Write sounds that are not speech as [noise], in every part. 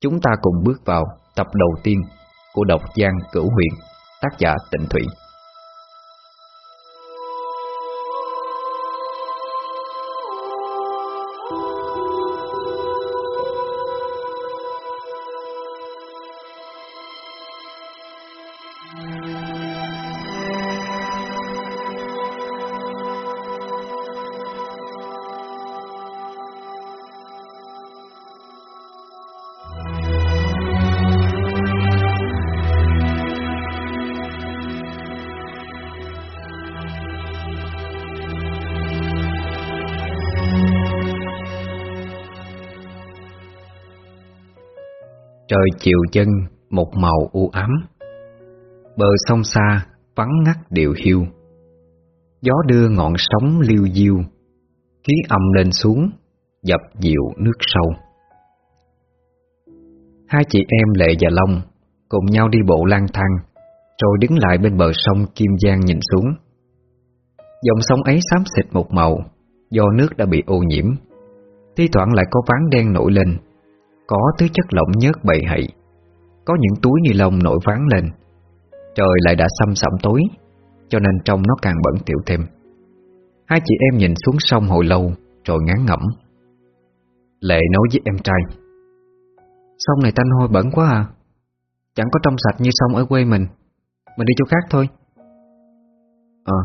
Chúng ta cùng bước vào tập đầu tiên của độc giang cửu huyền, tác giả Tịnh Thủy. Trời chiều chân một màu u ám. Bờ sông xa vắng ngắt điệu hiu. Gió đưa ngọn sóng liêu diêu. Khí âm lên xuống, Dập dịu nước sâu. Hai chị em Lệ và Long Cùng nhau đi bộ lang thang, Rồi đứng lại bên bờ sông Kim Giang nhìn xuống. Dòng sông ấy xám xịt một màu, Do nước đã bị ô nhiễm. Thi thoảng lại có ván đen nổi lên có thứ chất lỏng nhớt bầy hậy. Có những túi ni lông nổi ván lên. Trời lại đã xăm sẩm tối, Cho nên trong nó càng bẩn tiểu thêm. Hai chị em nhìn xuống sông hồi lâu, Rồi ngán ngẩm. Lệ nói với em trai, Sông này tanh hôi bẩn quá à. Chẳng có trong sạch như sông ở quê mình. Mình đi chỗ khác thôi. Ờ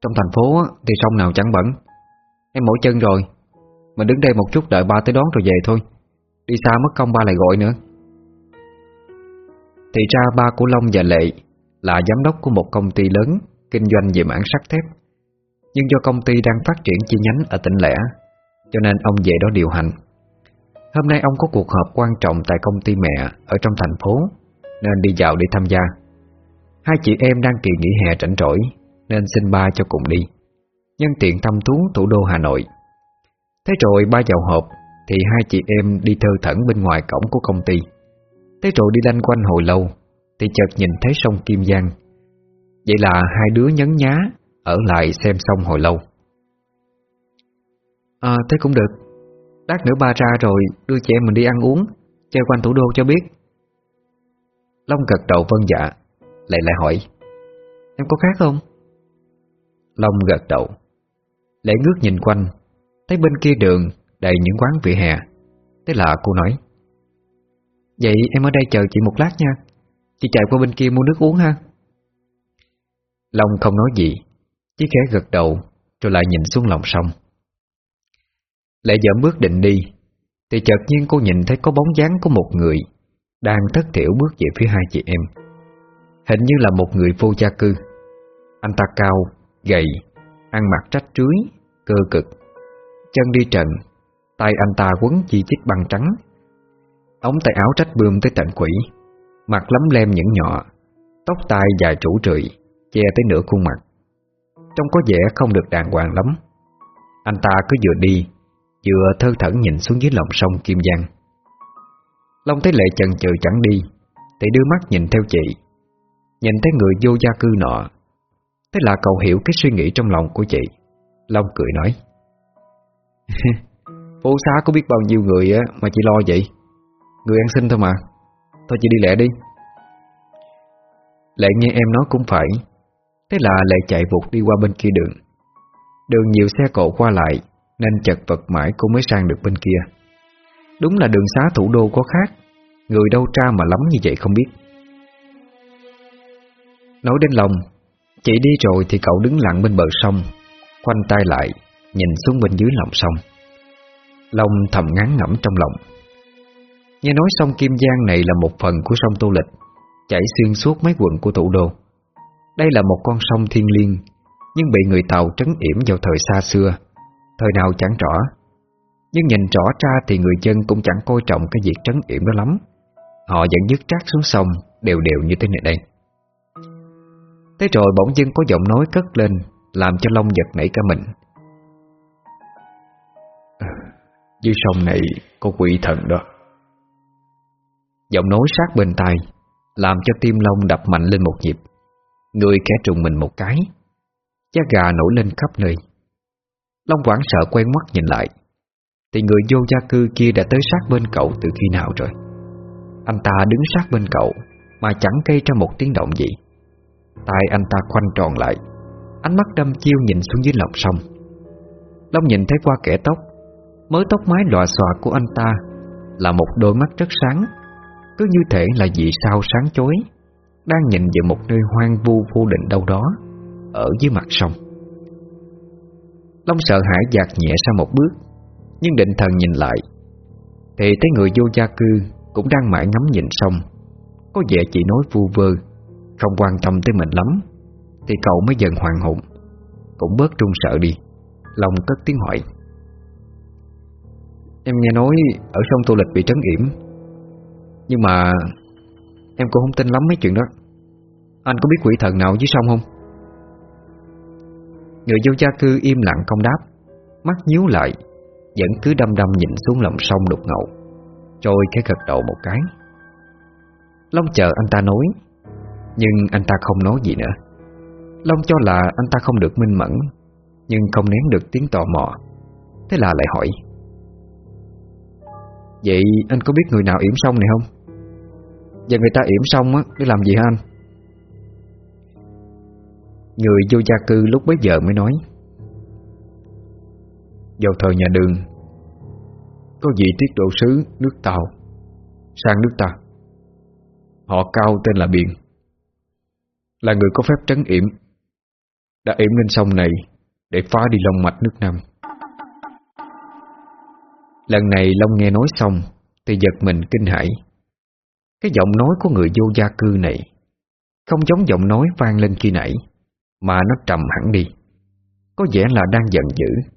Trong thành phố thì sông nào chẳng bẩn. Em mỏi chân rồi. Mình đứng đây một chút đợi ba tới đón rồi về thôi. Đi xa mất công ba lại gọi nữa. Thì ra ba của Long và Lệ Là giám đốc của một công ty lớn Kinh doanh về mảng sắt thép. Nhưng do công ty đang phát triển chi nhánh Ở tỉnh lẻ, Cho nên ông về đó điều hành. Hôm nay ông có cuộc họp quan trọng Tại công ty mẹ ở trong thành phố, Nên đi dạo để tham gia. Hai chị em đang kỳ nghỉ hè rảnh rỗi, Nên xin ba cho cùng đi. Nhân tiện thăm thú thủ đô Hà Nội. Thế rồi ba vào họp thì hai chị em đi thơ thẩn bên ngoài cổng của công ty. Thế rồi đi lanh quanh hồi lâu, Thì chợt nhìn thấy sông Kim Giang. Vậy là hai đứa nhấn nhá, Ở lại xem sông hồi lâu. À thế cũng được. Lát nữa ba ra rồi Đưa chị em mình đi ăn uống, Chơi quanh thủ đô cho biết. Long gật đầu vân dạ Lại lại hỏi, Em có khác không? Long gật đầu Lệ ngước nhìn quanh, Thấy bên kia đường đầy những quán vỉa hè. Thế là cô nói Vậy em ở đây chờ chị một lát nha. Chị chạy qua bên kia mua nước uống ha. Long không nói gì Chỉ khẽ gật đầu Rồi lại nhìn xuống lòng sông. Lệ dẫm bước định đi Thì chợt nhiên cô nhìn thấy có bóng dáng của một người Đang thất thiểu bước về phía hai chị em. Hình như là một người vô gia cư. Anh ta cao, gầy Ăn mặc trách trưới, cơ cực Chân đi trần Tay anh ta quấn chi chít băng trắng. Ống tay áo trách bươm tới tận quỷ, Mặt lấm lem những nhọ, Tóc tai dài trũ trụi, Che tới nửa khuôn mặt. Trông có vẻ không được đàng hoàng lắm. Anh ta cứ vừa đi, Vừa thơ thẩn nhìn xuống dưới lòng sông Kim Giang. Long thấy lệ chần chừ chẳng đi, Thì đưa mắt nhìn theo chị. Nhìn thấy người vô gia cư nọ, Thế là cậu hiểu cái suy nghĩ trong lòng của chị. Long cười nói [laughs] Phố xá có biết bao nhiêu người á Mà chị lo vậy? Người ăn xin thôi mà. Thôi chị đi lẹ đi. Lệ nghe em nói cũng phải. Thế là Lệ chạy vụt đi qua bên kia đường. Đường nhiều xe cộ qua lại, Nên chật vật mãi cô mới sang được bên kia. Đúng là đường xá thủ đô có khác. Người đâu tra mà lắm như vậy không biết. Nói đến lòng, Chị đi rồi thì cậu đứng lặng bên bờ sông, Khoanh tay lại, Nhìn xuống bên dưới lòng sông. Long thầm ngán ngẩm trong lòng. Nghe nói sông Kim Giang này là một phần của sông Tô Lịch, Chảy xuyên suốt mấy quận của thủ đô. Đây là một con sông thiên liêng, Nhưng bị người Tàu trấn yểm vào thời xa xưa. Thời nào chẳng rõ, Nhưng nhìn rõ ra thì người dân cũng chẳng coi trọng cái việc trấn yểm đó lắm. Họ vẫn dứt trác xuống sông, Đều đều như thế này đây. Thế rồi bỗng dưng có giọng nói cất lên, Làm cho Long giật nảy cả mình dưới sông này có quỷ thần đó. Giọng nói sát bên tai Làm cho tim Long đập mạnh lên một nhịp. Người kẻ trùng mình một cái giá gà nổi lên khắp nơi. Long quảng sợ quen mắt nhìn lại, Thì người vô gia cư kia đã tới sát bên cậu từ khi nào rồi? Anh ta đứng sát bên cậu Mà chẳng gây ra một tiếng động gì. Tay anh ta khoanh tròn lại, Ánh mắt đâm chiêu nhìn xuống dưới lòng sông. Long nhìn thấy qua kẻ tóc Mới tóc mái lòa xòa của anh ta Là một đôi mắt rất sáng, Cứ như thể là vì sao sáng chói, Đang nhìn về một nơi hoang vu vô định đâu đó, Ở dưới mặt sông. Long sợ hãi dạt nhẹ sang một bước, Nhưng định thần nhìn lại, Thì thấy người vô gia cư Cũng đang mãi ngắm nhìn sông. Có vẻ chỉ nói vu vơ, Không quan tâm tới mình lắm, Thì cậu mới dần hoàng hồn, Cũng bớt trung sợ đi. Long cất tiếng hỏi. Em nghe nói Ở sông Tô Lịch bị trấn yểm. Nhưng mà Em cũng không tin lắm mấy chuyện đó. Anh có biết quỷ thần nào dưới sông không? Người vô gia cư im lặng không đáp, Mắt nhíu lại, Vẫn cứ đâm đâm nhìn xuống lòng sông đục ngầu Rồi cái gật đầu một cái. Long chờ anh ta nói, Nhưng anh ta không nói gì nữa. Long cho là anh ta không được minh mẫn, Nhưng không nén được tiếng tò mò, Thế là lại hỏi Vậy anh có biết người nào yểm sông này không? Và người ta yểm sông á, để làm gì hả anh? Người vô gia cư lúc bấy giờ mới nói Vào thời nhà đường Có vị tiết độ sứ nước Tàu Sang nước ta Họ cao tên là Biện Là người có phép trấn yểm Đã yểm lên sông này Để phá đi lòng mạch nước Nam Lần này Long nghe nói xong, Thì giật mình kinh hãi. Cái giọng nói của người vô gia cư này, Không giống giọng nói vang lên khi nãy, mà nó trầm hẳn đi. Có vẻ là đang giận dữ,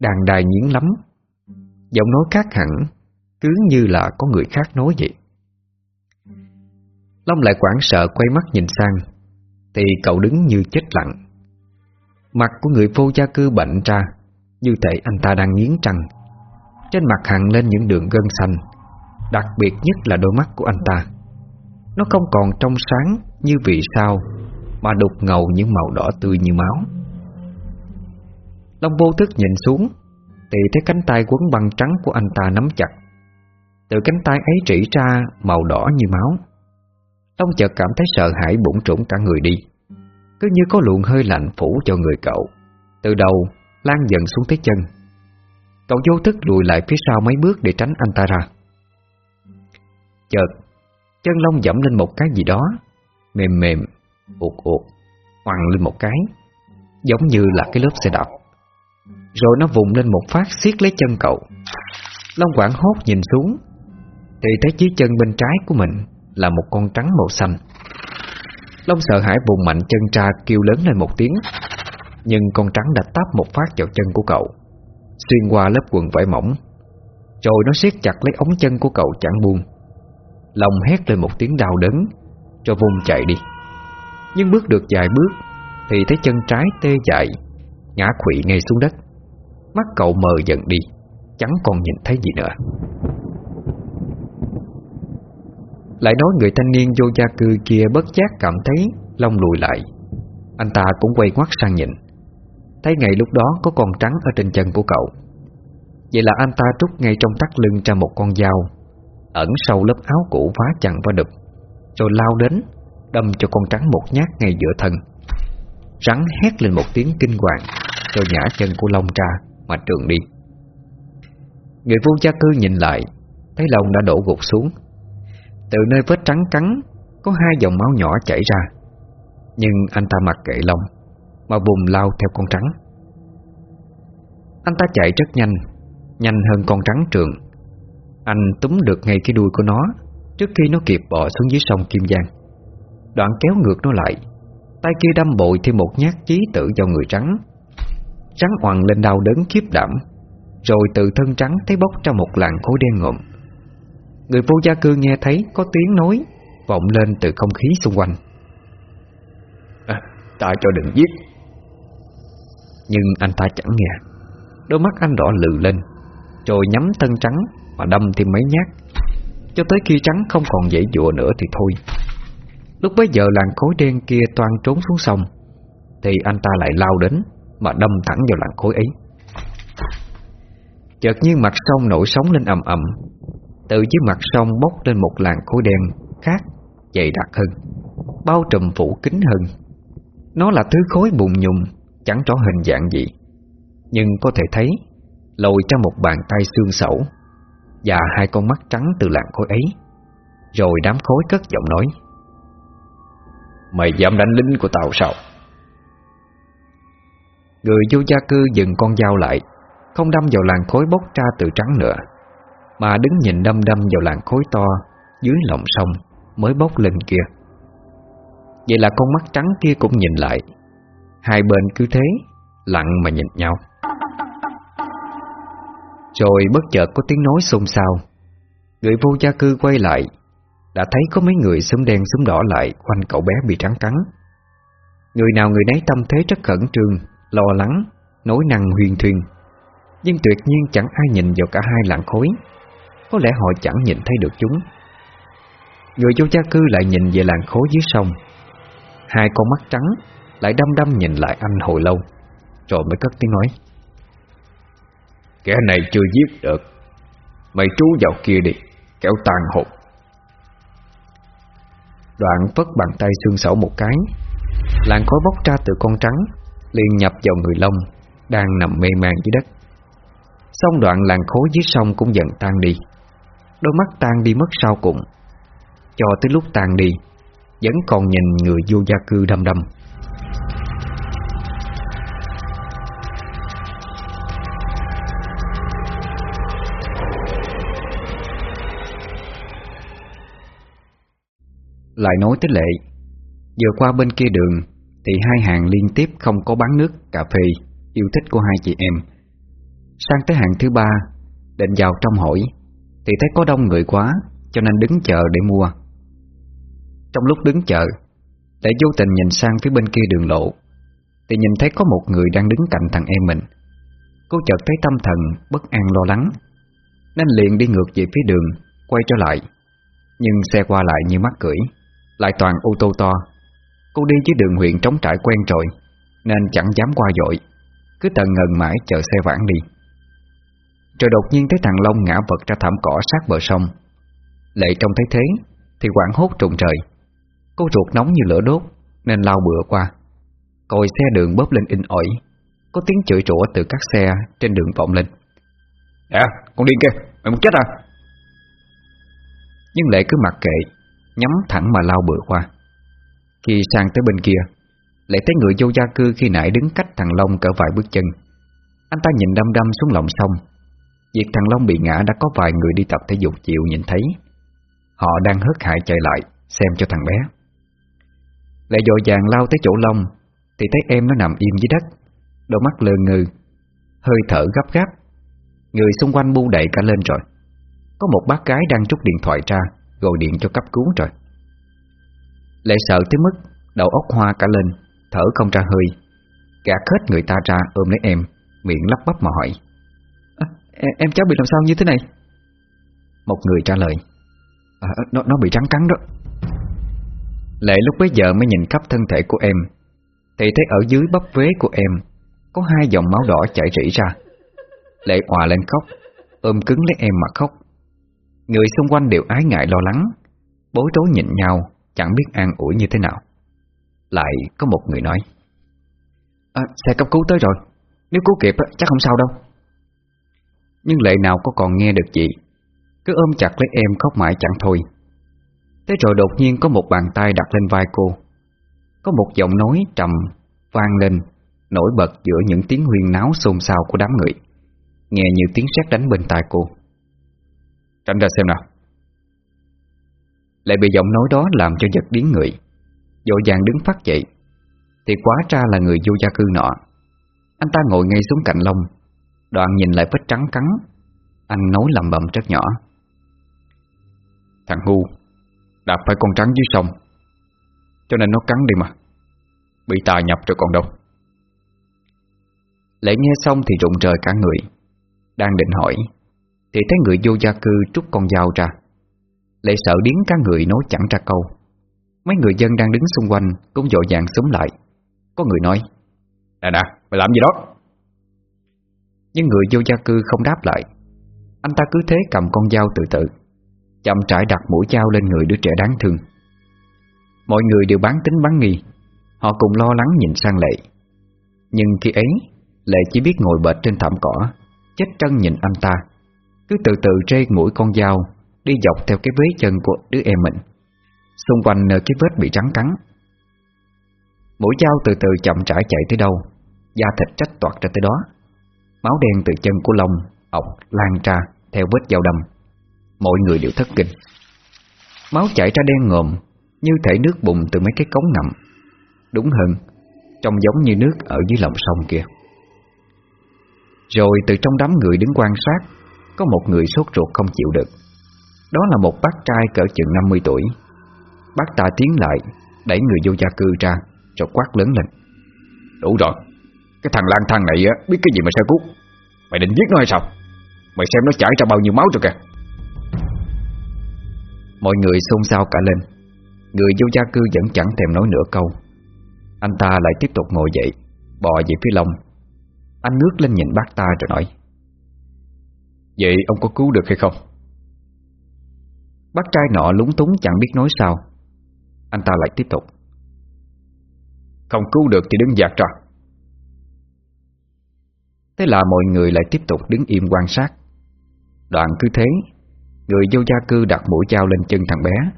Đang đài nhiến lắm. Giọng nói khác hẳn, Cứ như là có người khác nói vậy. Long lại quảng sợ quay mắt nhìn sang, Thì cậu đứng như chết lặng. Mặt của người vô gia cư bệnh ra, Như thể anh ta đang nghiến răng. Trên mặt hằng lên những đường gân xanh, Đặc biệt nhất là đôi mắt của anh ta. Nó không còn trong sáng như vì sao mà đục ngầu những màu đỏ tươi như máu. Long vô thức nhìn xuống, Thì thấy cánh tay quấn băng trắng của anh ta nắm chặt. Từ cánh tay ấy rỉ ra màu đỏ như máu. Long chợt cảm thấy sợ hãi bụng trũng cả người đi. Cứ như có luồng hơi lạnh phủ cho người cậu. Từ đầu, lan dần xuống tới chân. Cậu vô thức lùi lại phía sau mấy bước để tránh anh ta ra. Chợt, Chân Long dẫm lên một cái gì đó, Mềm mềm ụt ụt Hoằng lên một cái, Giống như là cái lớp xe đạp. Rồi nó vùng lên một phát siết lấy chân cậu. Long quảng hốt nhìn xuống. Thì thấy dưới chân bên trái của mình Là một con trắng màu xanh. Long sợ hãi vùng mạnh chân ra kêu lớn lên một tiếng. Nhưng con trắng đã táp một phát vào chân của cậu. Xuyên qua lớp quần vải mỏng, Rồi nó siết chặt lấy ống chân của cậu chẳng buông. Lòng hét lên một tiếng đau đớn Rồi vùng chạy đi. Nhưng bước được vài bước Thì thấy chân trái tê dại, Ngã quỵ ngay xuống đất. Mắt cậu mờ dần đi, Chẳng còn nhìn thấy gì nữa. Lại nói người thanh niên vô gia cư kia bất giác cảm thấy Lông lùi lại. Anh ta cũng quay ngoắt sang nhìn. Thấy ngày lúc đó có con trắng ở trên chân của cậu. Vậy là anh ta trút ngay trong tắt lưng ra một con dao, Ẩn sâu lớp áo cũ vá chặn và đực, Rồi lao đến, Đâm cho con trắng một nhát ngay giữa thân. Rắn hét lên một tiếng kinh hoàng, Rồi nhả chân của Long ra, Mà trường đi. Người vô gia cư nhìn lại, Thấy Long đã đổ gục xuống. Từ nơi vết trắng cắn, Có hai dòng máu nhỏ chảy ra. Nhưng anh ta mặc kệ Long. Mà vùng lao theo con trắng. Anh ta chạy rất nhanh Nhanh hơn con trắng trường. Anh túm được ngay cái đuôi của nó Trước khi nó kịp bò xuống dưới sông Kim Giang. Đoạn kéo ngược nó lại Tay kia đâm bội thêm một nhát chí tử vào người trắng. Trắng hoàng lên đau đớn khiếp đảm Rồi từ thân trắng thấy bốc ra một làn khối đen ngụm Người vô gia cư nghe thấy có tiếng nói Vọng lên từ không khí xung quanh. À, Ta cho đừng giết. Nhưng anh ta chẳng nghe. Đôi mắt anh đỏ lừ lên, Rồi nhắm thân trắng Mà đâm thêm mấy nhát. Cho tới khi trắng không còn dễ dụa nữa thì thôi. Lúc bấy giờ làn khối đen kia toan trốn xuống sông, Thì anh ta lại lao đến Mà đâm thẳng vào làn khối ấy. Chợt nhiên mặt sông nổi sóng lên ầm ầm, Từ dưới mặt sông bốc lên một làn khối đen khác, Dày đặc hơn, Bao trùm phủ kính hơn. Nó là thứ khối bùn nhùng Chẳng rõ hình dạng gì. Nhưng có thể thấy Lồi ra một bàn tay xương sẩu Và hai con mắt trắng từ làn khối ấy. Rồi đám khối cất giọng nói Mày dám đánh lính của tao sao? Người vô gia cư dừng con dao lại Không đâm vào làn khối bốc ra từ trắng nữa Mà đứng nhìn đâm đâm vào làn khối to Dưới lòng sông Mới bốc lên kia. Vậy là con mắt trắng kia cũng nhìn lại Hai bên cứ thế, Lặng mà nhìn nhau. Rồi bất chợt có tiếng nói xôn xao. Người vô gia cư quay lại, Đã thấy có mấy người súng đen súng đỏ lại Quanh cậu bé bị trắng cắn. Người nào người nấy tâm thế rất khẩn trương, Lo lắng Nối năng huyền thuyền Nhưng tuyệt nhiên chẳng ai nhìn vào cả hai lạng khối Có lẽ họ chẳng nhìn thấy được chúng. Người vô gia cư lại nhìn về làng khối dưới sông. Hai con mắt trắng lại đăm đăm nhìn lại anh hồi lâu, Rồi mới cất tiếng nói. Kẻ này chưa giết được. Mày trú vào kia đi Kéo tàn hồn. Đoạn phất bàn tay xương sẩu một cái, Làn khói bốc ra từ con trắng, liền nhập vào người lông Đang nằm mê man dưới đất. Xong đoạn làn khối dưới sông cũng dần tan đi. Đôi mắt tan đi mất sau cùng. Cho tới lúc tan đi, Vẫn còn nhìn người vô gia cư đâm đâm Lại nói tới lệ. Vừa qua bên kia đường Thì hai hàng liên tiếp không có bán nước, cà phê Yêu thích của hai chị em. Sang tới hàng thứ ba Định vào trong hỏi Thì thấy có đông người quá Cho nên đứng chờ để mua. Trong lúc đứng chờ Lệ vô tình nhìn sang phía bên kia đường lộ Thì nhìn thấy có một người đang đứng cạnh thằng em mình. Cô chợt thấy tâm thần Bất an lo lắng Nên liền đi ngược về phía đường Quay trở lại Nhưng xe qua lại như mắt cưỡi lại toàn ô tô to. Cô đi với đường huyện trống trải quen rồi Nên chẳng dám qua dội Cứ tận ngần mãi chờ xe vãn đi. Rồi đột nhiên thấy thằng Long ngã vật ra thảm cỏ sát bờ sông. Lệ trông thấy thế Thì quảng hốt trùng trời. Cô ruột nóng như lửa đốt Nên lao bựa qua. Còi xe đường bóp lên in ỏi Có tiếng chửi rủa từ các xe trên đường vọng lên. Nè, con điên kia, mày muốn chết à? Nhưng Lệ cứ mặc kệ Nhắm thẳng mà lao bừa qua. Khi sang tới bên kia, Lại thấy người vô gia cư khi nãy đứng cách thằng Long cỡ vài bước chân. Anh ta nhìn đâm đâm xuống lòng sông. Việc thằng Long bị ngã đã có vài người đi tập thể dục chịu nhìn thấy. Họ đang hớt hại chạy lại, Xem cho thằng bé. Lại dội vàng lao tới chỗ Long, Thì thấy em nó nằm im dưới đất. Đôi mắt lờ ngư Hơi thở gấp gáp. Người xung quanh bu đậy cả lên rồi. Có một bác gái đang trút điện thoại ra. Gọi điện cho cấp cứu rồi. Lệ sợ tới mức Đầu óc hoa cả lên Thở không ra hơi. Gạt hết người ta ra ôm lấy em Miệng lắp bắp mà hỏi. À, Em cháu bị làm sao như thế này? Một người trả lời. À, nó, nó bị rắn cắn đó. Lệ lúc bấy giờ mới nhìn khắp thân thể của em. Thì thấy ở dưới bắp vế của em Có hai dòng máu đỏ chảy rỉ ra. Lệ hòa lên khóc Ôm cứng lấy em mà khóc Người xung quanh đều ái ngại lo lắng. Bối rối nhìn nhau Chẳng biết an ủi như thế nào. Lại có một người nói à, Xe cấp cứu tới rồi. Nếu cứu kịp chắc không sao đâu. Nhưng lệ nào có còn nghe được gì. Cứ ôm chặt lấy em khóc mãi chẳng thôi. Thế rồi đột nhiên có một bàn tay đặt lên vai cô. Có một giọng nói trầm vang lên Nổi bật giữa những tiếng huyên náo xôn xao của đám người. Nghe như tiếng sét đánh bên tai cô. Tránh ra xem nào. Lại bị giọng nói đó làm cho giật điếng người. Dội vàng đứng phát dậy. Thì quá ra là người vô gia cư nọ. Anh ta ngồi ngay xuống cạnh lông Đoạn nhìn lại vết trắng cắn. Anh nói lầm bầm rất nhỏ. Thằng ngu Đạp phải con trắng dưới sông. Cho nên nó cắn đi mà. Bị tà nhập rồi còn đâu. Lễ nghe xong thì rụng rời cả người. Đang định hỏi thì thấy người vô gia cư trút con dao ra. Lệ sợ điến cả người nói chẳng ra câu. Mấy người dân đang đứng xung quanh Cũng dội dàng sống lại. Có người nói Nè nè, mày làm gì đó? Nhưng người vô gia cư không đáp lại. Anh ta cứ thế cầm con dao từ từ Chậm trải đặt mũi dao lên người đứa trẻ đáng thương. Mọi người đều bán tính bán nghi Họ cùng lo lắng nhìn sang Lệ. Nhưng khi ấy Lệ chỉ biết ngồi bệt trên thảm cỏ Chết trân nhìn anh ta. Cứ từ từ rê mũi con dao, Đi dọc theo cái vế chân của đứa em mình. Xung quanh nơi cái vết bị rắn cắn. Mũi dao từ từ chậm rãi chạy tới đâu, Da thịt trách toạt ra tới đó. Máu đen từ chân của Long ọc lan ra theo vết dao đâm. Mọi người đều thất kinh. Máu chảy ra đen ngòm, Như thể nước bùng từ mấy cái cống ngầm Đúng hơn, Trông giống như nước ở dưới lòng sông kia. Rồi từ trong đám người đứng quan sát có một người sốt ruột không chịu được. Đó là một bác trai cỡ chừng 50 tuổi. Bác ta tiến lại, Đẩy người vô gia cư ra, Rồi quát lớn lên. Đủ rồi, Cái thằng lang thang này á, biết cái gì mà sao cút Mày định giết nó hay sao? Mày xem nó chảy ra bao nhiêu máu rồi kìa. Mọi người xôn xao cả lên. Người vô gia cư vẫn chẳng thèm nói nửa câu. Anh ta lại tiếp tục ngồi dậy, Bò về phía Long Anh ngước lên nhìn bác ta rồi nói Vậy ông có cứu được hay không? Bác trai nọ lúng túng chẳng biết nói sao. Anh ta lại tiếp tục. Không cứu được thì đứng dạt ra. Thế là mọi người lại tiếp tục đứng im quan sát. Đoạn cứ thế, Người vô gia cư đặt mũi dao lên chân thằng bé.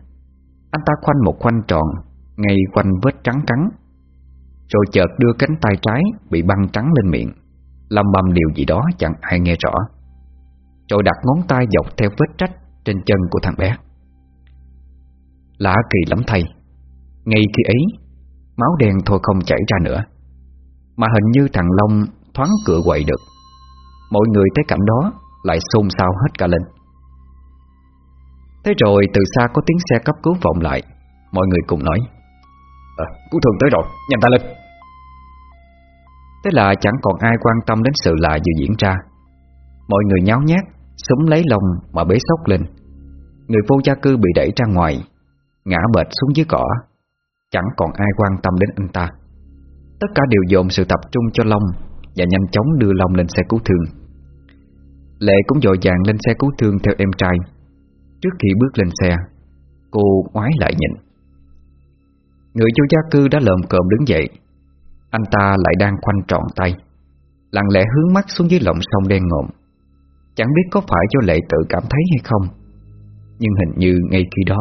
Anh ta khoanh một khoanh tròn, Ngay quanh vết trắng trắng Rồi chợt đưa cánh tay trái Bị băng trắng lên miệng. Lâm bầm điều gì đó chẳng ai nghe rõ. Rồi đặt ngón tay dọc theo vết trách Trên chân của thằng bé. Lạ kỳ lắm thầy. Ngay khi ấy Máu đen thôi không chảy ra nữa Mà hình như thằng Long thoáng cửa quậy được. Mọi người thấy cảnh đó Lại xôn xao hết cả lên. Thế rồi từ xa có tiếng xe cấp cứu vọng lại. Mọi người cùng nói à, Cứu thương tới rồi, nhanh ta lên. Thế là chẳng còn ai quan tâm đến sự lạ vừa diễn ra. Mọi người nháo nhác Súng lấy lòng mà bế sốc lên. Người vô gia cư bị đẩy ra ngoài, Ngã bệt xuống dưới cỏ. Chẳng còn ai quan tâm đến anh ta. Tất cả đều dồn sự tập trung cho Long Và nhanh chóng đưa Long lên xe cứu thương. Lệ cũng dội vàng lên xe cứu thương theo em trai. Trước khi bước lên xe, Cô ngoái lại nhìn. Người vô gia cư đã lợm cộm đứng dậy. Anh ta lại đang khoanh trọn tay, Lặng lẽ hướng mắt xuống dưới lòng sông đen ngộm Chẳng biết có phải do lệ tự cảm thấy hay không, Nhưng hình như ngay khi đó,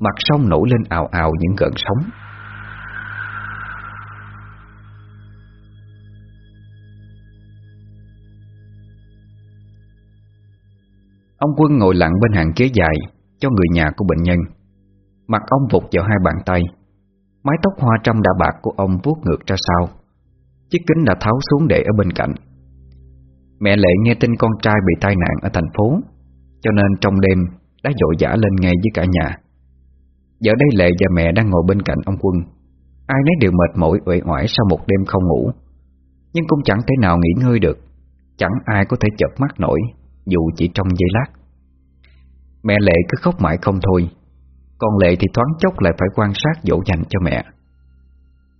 Mặt sông nổi lên ào ào những gợn sóng. Ông Quân ngồi lặng bên hàng ghế dài Cho người nhà của bệnh nhân. Mặt ông vụt vào hai bàn tay. Mái tóc hoa trăm đã bạc của ông vuốt ngược ra sau. Chiếc kính đã tháo xuống để ở bên cạnh. Mẹ Lệ nghe tin con trai bị tai nạn ở thành phố, Cho nên trong đêm đã dội dã lên ngay với cả nhà. Giờ đây Lệ và mẹ đang ngồi bên cạnh ông Quân. Ai nấy đều mệt mỏi, uể oải sau một đêm không ngủ. Nhưng cũng chẳng thể nào nghỉ ngơi được. Chẳng ai có thể chợp mắt nổi, Dù chỉ trong giây lát. Mẹ Lệ cứ khóc mãi không thôi. Còn Lệ thì thoáng chốc lại phải quan sát dỗ dành cho mẹ.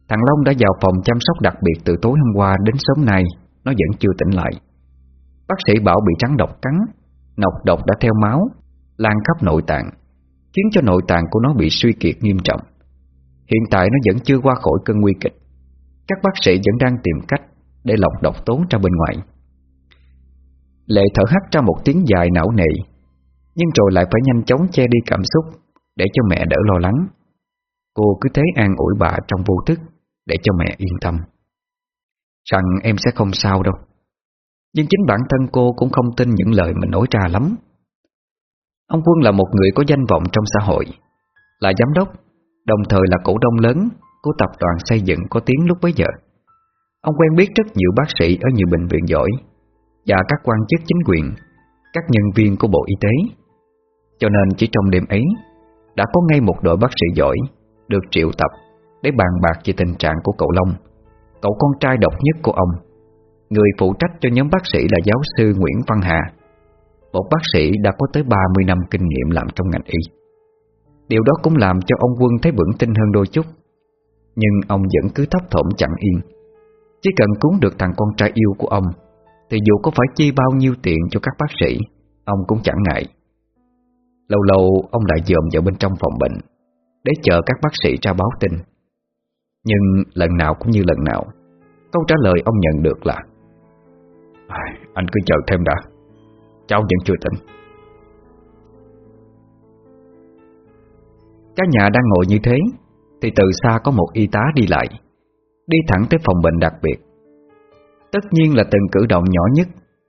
Thằng Long đã vào phòng chăm sóc đặc biệt từ tối hôm qua đến sớm nay, Nó vẫn chưa tỉnh lại. Bác sĩ bảo bị trắng độc cắn Nọc độc đã theo máu, Lan khắp nội tạng, Khiến cho nội tạng của nó bị suy kiệt nghiêm trọng. Hiện tại nó vẫn chưa qua khỏi cơn nguy kịch. Các bác sĩ vẫn đang tìm cách Để lọc độc tốn ra bên ngoài. Lệ thở hắt ra một tiếng dài não nề, Nhưng rồi lại phải nhanh chóng che đi cảm xúc Để cho mẹ đỡ lo lắng. Cô cứ thế an ủi bà trong vô thức Để cho mẹ yên tâm. Rằng em sẽ không sao đâu. Nhưng chính bản thân cô cũng không tin những lời mình nói ra lắm. Ông Quân là một người có danh vọng trong xã hội, Là giám đốc, Đồng thời là cổ đông lớn Của tập đoàn xây dựng có tiếng lúc bấy giờ. Ông quen biết rất nhiều bác sĩ Ở nhiều bệnh viện giỏi Và các quan chức chính quyền, Các nhân viên của Bộ Y tế. Cho nên chỉ trong đêm ấy, Đã có ngay một đội bác sĩ giỏi Được triệu tập Để bàn bạc về tình trạng của cậu Long, Cậu con trai độc nhất của ông. Người phụ trách cho nhóm bác sĩ là giáo sư Nguyễn Văn Hà. Một bác sĩ đã có tới 30 năm kinh nghiệm làm trong ngành y. Điều đó cũng làm cho ông Quân thấy vững tin hơn đôi chút. Nhưng ông vẫn cứ thấp thỏm chẳng yên. Chỉ cần cứu được thằng con trai yêu của ông, Thì dù có phải chi bao nhiêu tiền cho các bác sĩ, Ông cũng chẳng ngại. Lâu lâu, ông lại dòm vào bên trong phòng bệnh, Để chờ các bác sĩ ra báo tin. Nhưng lần nào cũng như lần nào, Câu trả lời ông nhận được là anh cứ chờ thêm đã. Cháu vẫn chưa tỉnh. Cả nhà đang ngồi như thế, Thì từ xa có một y tá đi lại, Đi thẳng tới phòng bệnh đặc biệt. Tất nhiên là từng cử động nhỏ nhất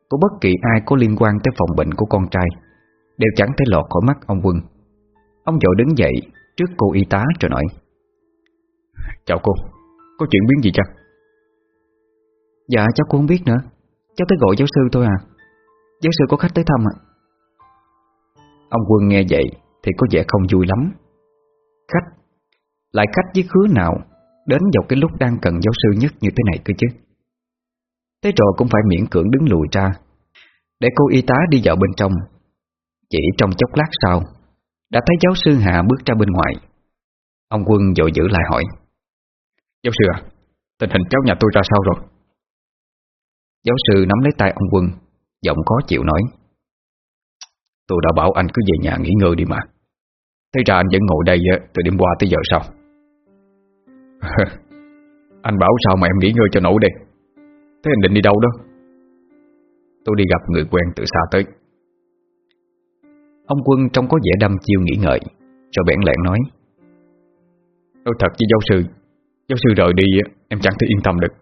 Của bất kỳ ai có liên quan tới phòng bệnh của con trai Đều chẳng thể lọt khỏi mắt ông Quân. Ông vội đứng dậy Trước cô y tá rồi nói, Chào cô, Có chuyện biến gì chăng Dạ cháu cũng không biết nữa. Cháu tới gọi giáo sư thôi à? Giáo sư có khách tới thăm ạ. Ông Quân nghe vậy Thì có vẻ không vui lắm. Khách? Lại khách với khứa nào Đến vào cái lúc đang cần giáo sư nhất như thế này cơ chứ? Thế rồi cũng phải miễn cưỡng đứng lùi ra. Để cô y tá đi vào bên trong. Chỉ trong chốc lát sau, Đã thấy giáo sư Hạ bước ra bên ngoài. Ông Quân vội giữ lại hỏi. Giáo sư à Tình hình cháu nhà tôi ra sao rồi? Giáo sư nắm lấy tay ông Quân, Giọng khó chịu nói. Tôi đã bảo anh cứ về nhà nghỉ ngơi đi mà. Thế ra anh vẫn ngồi đây từ đêm qua tới giờ sao? [laughs] Anh bảo sao mà em nghỉ ngơi cho nổi đây? Thế anh định đi đâu đó? Tôi đi gặp người quen từ xa tới. Ông Quân trông có vẻ đâm chiêu nghĩ ngợi, Rồi bẽn lẹn nói. Nói thật với giáo sư Giáo sư rời đi em chẳng thể yên tâm được.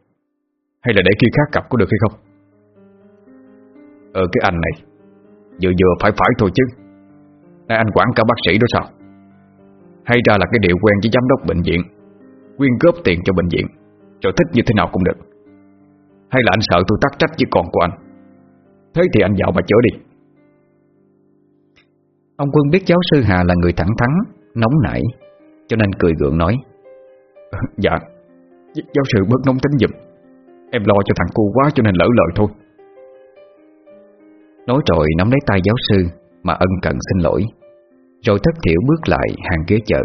Hay là để khi khác gặp có được hay không? Ờ cái anh này Vừa vừa phải phải thôi chứ. Này anh quản cả bác sĩ đó sao? Hay ra là cái điều quen với giám đốc bệnh viện Quyên góp tiền cho bệnh viện Rồi thích như thế nào cũng được. Hay là anh sợ tôi tắt trách với con của anh? Thế thì anh dạo mà chở đi. Ông Quân biết giáo sư Hà là người thẳng thắn Nóng nảy Cho nên cười gượng nói. [laughs] Dạ. Giáo sư bớt nóng tính giùm Em lo cho thằng cu quá cho nên lỡ lời thôi. Nói rồi nắm lấy tay giáo sư Mà ân cần xin lỗi, Rồi thất thiểu bước lại hàng ghế chợ.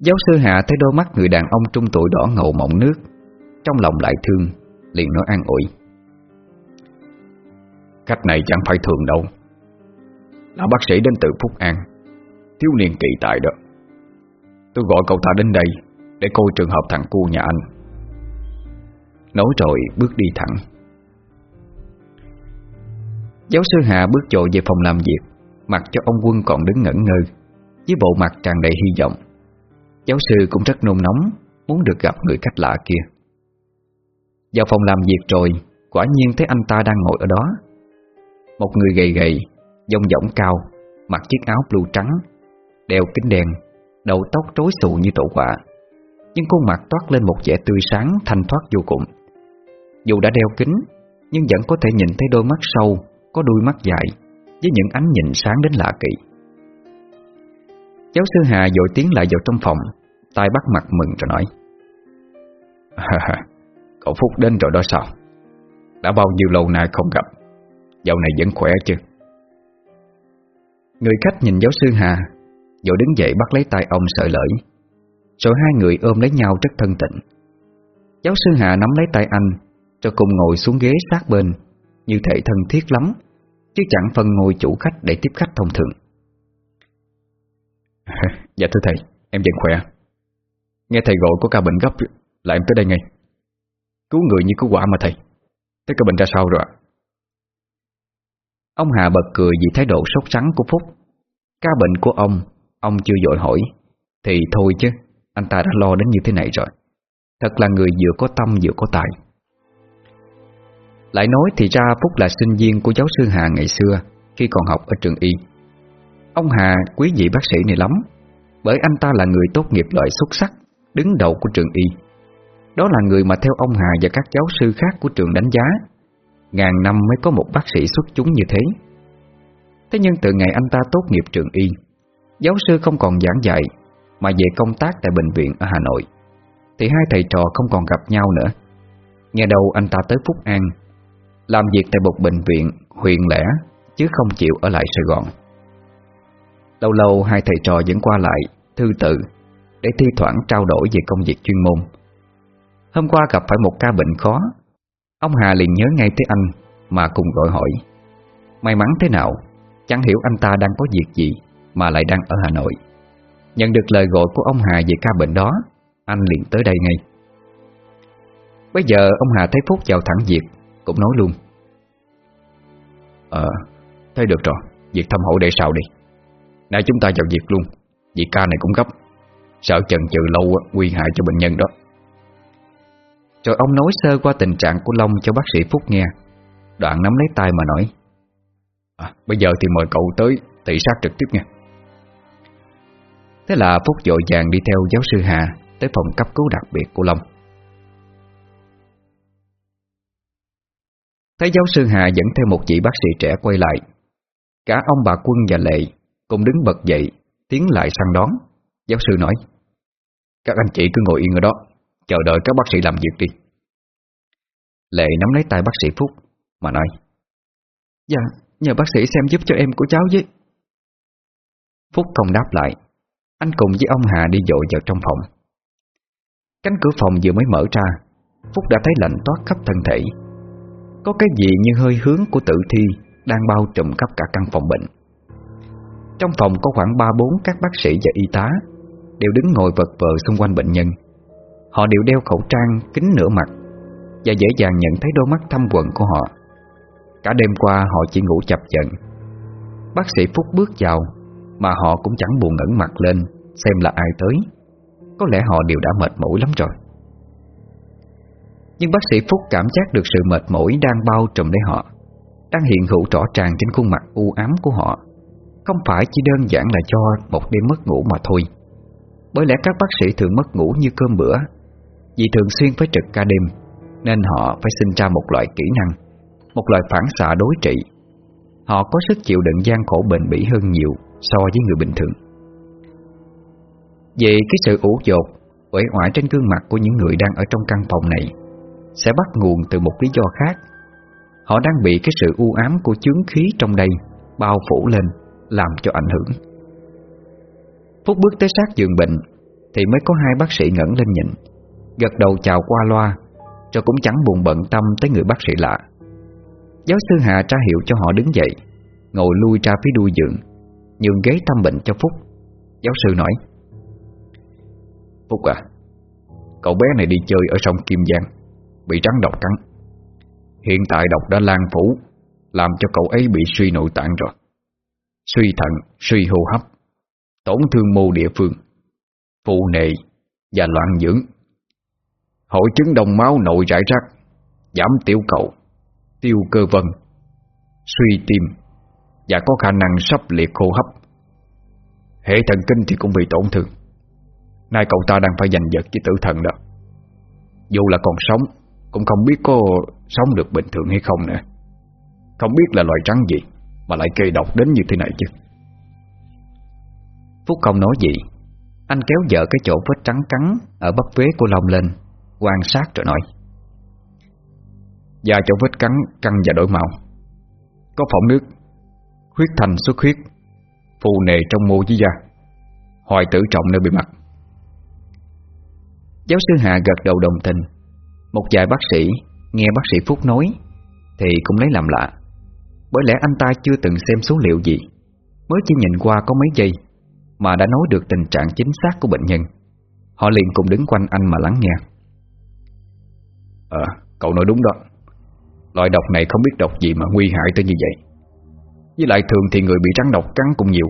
Giáo sư Hạ thấy đôi mắt người đàn ông trung tuổi đỏ ngầu mộng nước, Trong lòng lại thương, Liền nói an ủi. Khách này chẳng phải thường đâu. Là bác sĩ đến từ Phúc An, Thiếu niên kỳ tài đó. Tôi gọi cậu ta đến đây Để coi trường hợp thằng cu nhà anh. Nói rồi bước đi thẳng. Giáo sư Hạ bước trội về phòng làm việc, Mặc cho ông quân còn đứng ngẩn ngơ, Với bộ mặt tràn đầy hy vọng. Giáo sư cũng rất nôn nóng, Muốn được gặp người khách lạ kia. Vào phòng làm việc rồi, Quả nhiên thấy anh ta đang ngồi ở đó. Một người gầy gầy, Dông dỏng cao, Mặc chiếc áo blue trắng, Đeo kính đen Đầu tóc rối xù như tổ quả. Nhưng khuôn mặt toát lên một vẻ tươi sáng, Thanh thoát vô cùng. Dù đã đeo kính, Nhưng vẫn có thể nhìn thấy đôi mắt sâu, Có đuôi mắt dài, Với những ánh nhìn sáng đến lạ kỳ. Giáo sư Hà dội tiến lại vào trong phòng, tay bắt mặt mừng rồi nói Cậu Phúc đến rồi đó sao? Đã bao nhiêu lâu nay không gặp, Dạo này vẫn khỏe chứ? Người khách nhìn giáo sư Hà Rồi đứng dậy bắt lấy tay ông sợi lỡi Rồi hai người ôm lấy nhau rất thân tịnh. Giáo sư Hà nắm lấy tay anh cho cùng ngồi xuống ghế sát bên Như thể thân thiết lắm Chứ chẳng phân ngồi chủ khách để tiếp khách thông thường. [laughs] Dạ thưa thầy Em vẫn khỏe. Nghe thầy gọi có ca bệnh gấp Là em tới đây ngay. Cứu người như cứu quả mà thầy. Thế ca bệnh ra sao rồi ạ? Ông Hà bật cười vì thái độ sốt sắng của Phúc. Ca bệnh của ông Ông chưa dội hỏi Thì thôi chứ Anh ta đã lo đến như thế này rồi. Thật là người vừa có tâm vừa có tài lại nói thì ra Phúc là sinh viên của giáo sư Hà ngày xưa, Khi còn học ở trường Y. Ông Hà quý vị bác sĩ này lắm, Bởi anh ta là người tốt nghiệp loại xuất sắc, Đứng đầu của trường Y. Đó là người mà theo ông Hà và các giáo sư khác của trường đánh giá, Ngàn năm mới có một bác sĩ xuất chúng như thế. Thế nhưng từ ngày anh ta tốt nghiệp trường Y, Giáo sư không còn giảng dạy Mà về công tác tại bệnh viện ở Hà Nội, Thì hai thầy trò không còn gặp nhau nữa. Nghe đầu anh ta tới Phúc An làm việc tại một bệnh viện, huyện lẻ, Chứ không chịu ở lại Sài Gòn. Lâu lâu hai thầy trò vẫn qua lại, Thư tự, Để thi thoảng trao đổi về công việc chuyên môn. Hôm qua gặp phải một ca bệnh khó. Ông Hà liền nhớ ngay tới anh, Mà cùng gọi hỏi. May mắn thế nào? Chẳng hiểu anh ta đang có việc gì, Mà lại đang ở Hà Nội. Nhận được lời gọi của ông Hà về ca bệnh đó, Anh liền tới đây ngay. Bây giờ ông Hà thấy Phúc vào thẳng việc cũng nói luôn. Ờ, thấy được rồi Việc thăm hậu để sau đi. Nay chúng ta vào việc luôn Vì ca này cũng gấp. Sợ chần chừ lâu nguy hại cho bệnh nhân đó. Rồi ông nói sơ qua tình trạng của Long cho bác sĩ Phúc nghe. Đoạn nắm lấy tay mà nói à, Bây giờ thì mời cậu tới thị sát trực tiếp nha. Thế là Phúc dội vàng đi theo giáo sư Hà Tới phòng cấp cứu đặc biệt của Long. Thấy giáo sư Hà dẫn theo một vị bác sĩ trẻ quay lại. Cả ông bà Quân và Lệ Cùng đứng bật dậy Tiến lại sang đón. Giáo sư nói Các anh chị cứ ngồi yên ở đó Chờ đợi các bác sĩ làm việc đi. Lệ nắm lấy tay bác sĩ Phúc Mà nói Dạ, nhờ bác sĩ xem giúp cho em của cháu với. Phúc không đáp lại. Anh cùng với ông Hà đi dội vào trong phòng. Cánh cửa phòng vừa mới mở ra Phúc đã thấy lạnh toát khắp thân thể. Có cái gì như hơi hướng của tử thi Đang bao trùm khắp cả căn phòng bệnh. Trong phòng có khoảng 3-4 các bác sĩ và y tá, Đều đứng ngồi vật vờ xung quanh bệnh nhân. Họ đều đeo khẩu trang, kính nửa mặt Và dễ dàng nhận thấy đôi mắt thâm quần của họ. Cả đêm qua họ chỉ ngủ chập chận Bác sĩ Phúc bước vào Mà họ cũng chẳng buồn ngẩng mặt lên Xem là ai tới. Có lẽ họ đều đã mệt mỏi lắm rồi. Nhưng bác sĩ Phúc cảm giác được sự mệt mỏi Đang bao trùm lấy họ, Đang hiện hữu rõ ràng trên khuôn mặt u ám của họ. Không phải chỉ đơn giản là do Một đêm mất ngủ mà thôi. Bởi lẽ các bác sĩ thường mất ngủ như cơm bữa, Vì thường xuyên phải trực ca đêm, Nên họ phải sinh ra một loại kỹ năng, một loại phản xạ đối trị. Họ có sức chịu đựng gian khổ bền bỉ hơn nhiều So với người bình thường. Vậy cái sự ủ dột, Uể oải trên gương mặt của những người đang ở trong căn phòng này sẽ bắt nguồn từ một lý do khác. Họ đang bị cái sự u ám của chướng khí trong đây Bao phủ lên, Làm cho ảnh hưởng. Phút bước tới sát giường bệnh, Thì mới có hai bác sĩ ngẩng lên nhìn. Gật đầu chào qua loa Rồi cũng chẳng buồn bận tâm tới người bác sĩ lạ. Giáo sư Hà tra hiệu cho họ đứng dậy, Ngồi lui ra phía đuôi giường, Nhường ghế thăm bệnh cho Phúc. Giáo sư nói, Phúc à Cậu bé này đi chơi ở sông Kim Giang. Bị rắn độc cắn Hiện tại độc đã lan phủ Làm cho cậu ấy bị suy nội tạng rồi Suy thận, suy hô hấp Tổn thương mô địa phương Phụ nề Và loạn dưỡng Hội chứng đồng máu nội rải rác Giảm tiểu cầu tiêu cơ vân, suy tim và có khả năng sắp liệt hô hấp. Hệ thần kinh thì cũng bị tổn thương. Nay cậu ta đang phải giành giật với tử thần đó. Dù là còn sống, cũng không biết có sống được bình thường hay không nữa. Không biết là loài trắng gì mà lại kê độc đến như thế này chứ. Phúc không nói gì. Anh kéo vợ cái chỗ vết trắng cắn Ở bắp vế của Long lên, Quan sát rồi nói. Da chỗ vết cắn căng và đổi màu. Có phỏng nước, Huyết thành xuất huyết, Phù nề trong mô dưới da. Hoài tử trọng nơi bị mặt. Giáo sư Hạ gật đầu đồng tình. Một vài bác sĩ Nghe bác sĩ Phúc nói Thì cũng lấy làm lạ. Bởi lẽ anh ta chưa từng xem số liệu gì Mới chỉ nhìn qua có mấy giây Mà đã nói được tình trạng chính xác của bệnh nhân. Họ liền cùng đứng quanh anh mà lắng nghe. Ờ, cậu nói đúng đó. Loại độc này không biết độc gì mà nguy hại tới như vậy. Với lại thường thì người bị rắn độc cắn cũng nhiều.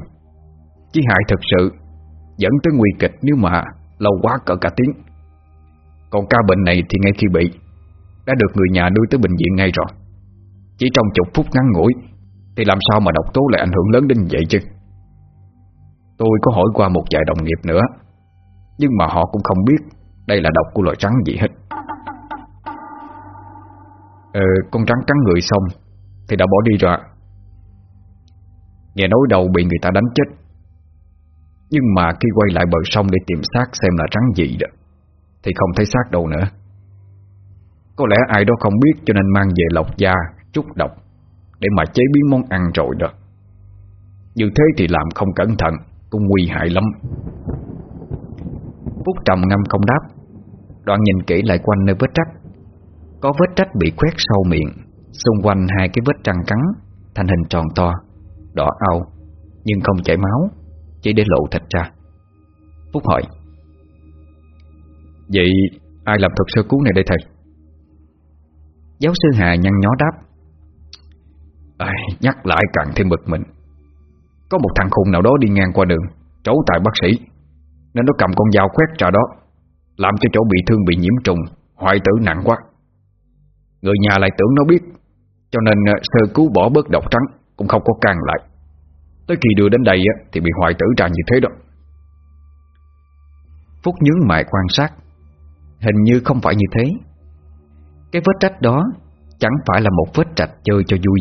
Chỉ hại thật sự Dẫn tới nguy kịch nếu mà Lâu quá cỡ cả tiếng. Còn ca bệnh này thì ngay khi bị Đã được người nhà đưa tới bệnh viện ngay rồi. Chỉ trong chục phút ngắn ngủi Thì làm sao mà độc tố lại ảnh hưởng lớn đến vậy chứ? Tôi có hỏi qua một vài đồng nghiệp nữa Nhưng mà họ cũng không biết Đây là độc của loại rắn gì hết. Ờ, con rắn cắn người xong Thì đã bỏ đi rồi Nghe nói đầu bị người ta đánh chết. Nhưng mà khi quay lại bờ sông để tìm xác xem là rắn gì đó. Thì không thấy xác đâu nữa. Có lẽ ai đó không biết cho nên mang về lọc da, chút độc Để mà chế biến món ăn rồi đó. Như thế thì làm không cẩn thận Cũng nguy hại lắm. Phúc trầm ngâm không đáp Đoạn nhìn kỹ lại quanh nơi vết trách có vết trách bị khoét sâu miệng Xung quanh hai cái vết răng cắn Thành hình tròn to Đỏ ao Nhưng không chảy máu Chỉ để lộ thịt ra. Phúc hỏi Vậy ai làm thuật sơ cứu này đây thầy? Giáo sư Hà nhăn nhó đáp. À, Nhắc lại càng thêm bực mình. Có một thằng khùng nào đó đi ngang qua đường Trấu tại bác sĩ. Nên nó cầm con dao khoét ra đó Làm cho chỗ bị thương bị nhiễm trùng Hoại tử nặng quá. Người nhà lại tưởng nó biết Cho nên ờ, sơ cứu bỏ bớt độc trắng Cũng không có can lại. Tới khi đưa đến đây thì bị hoại tử ra như thế đó. Phúc nhướng mày quan sát Hình như không phải như thế. Cái vết rách đó Chẳng phải là một vết rạch chơi cho vui.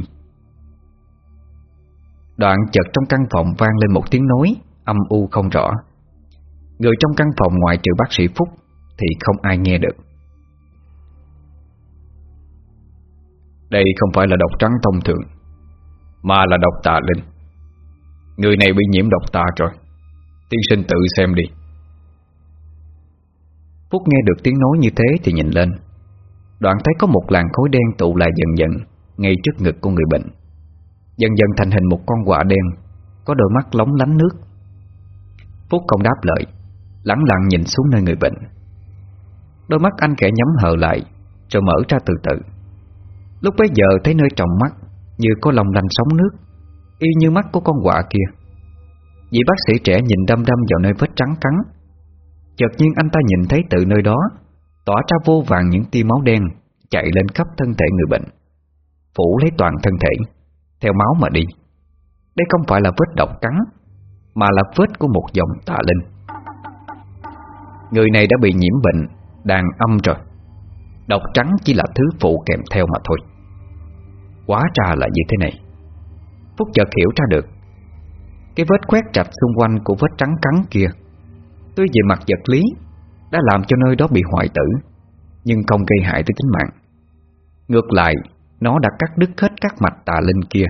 Đoạn chợt trong căn phòng vang lên một tiếng nói, Âm u không rõ. Người trong căn phòng ngoại trừ bác sĩ Phúc Thì không ai nghe được. Đây không phải là độc trắng thông thường, Mà là độc tà linh. Người này bị nhiễm độc tà rồi. Tiên sinh tự xem đi. Phúc nghe được tiếng nói như thế thì nhìn lên. Đoạn thấy có một làn khối đen tụ lại dần dần, Ngay trước ngực của người bệnh. Dần dần thành hình một con quạ đen, Có đôi mắt lóng lánh nước. Phúc không đáp lời Lắng lặng nhìn xuống nơi người bệnh. Đôi mắt anh kẻ nhắm hờ lại, Rồi mở ra từ từ. Lúc bấy giờ thấy nơi trong mắt Như có lòng lanh sóng nước, Y như mắt của con quạ kia. Vị bác sĩ trẻ nhìn đâm đâm vào nơi vết trắng cắn Chợt nhiên anh ta nhìn thấy từ nơi đó, Tỏa ra vô vàng những tia máu đen Chạy lên khắp thân thể người bệnh. Phủ lấy toàn thân thể, Theo máu mà đi. Đây không phải là vết độc cắn, Mà là vết của một dòng tà linh. Người này đã bị nhiễm bệnh Đàn âm rồi. Độc trắng chỉ là thứ phụ kèm theo mà thôi. Quá ra là như thế này. Phúc chợt hiểu ra được, Cái vết quét trạch xung quanh của vết trắng cắn kia Tuy về mặt vật lý Đã làm cho nơi đó bị hoại tử, Nhưng không gây hại tới tính mạng. Ngược lại, Nó đã cắt đứt hết các mạch tà linh kia,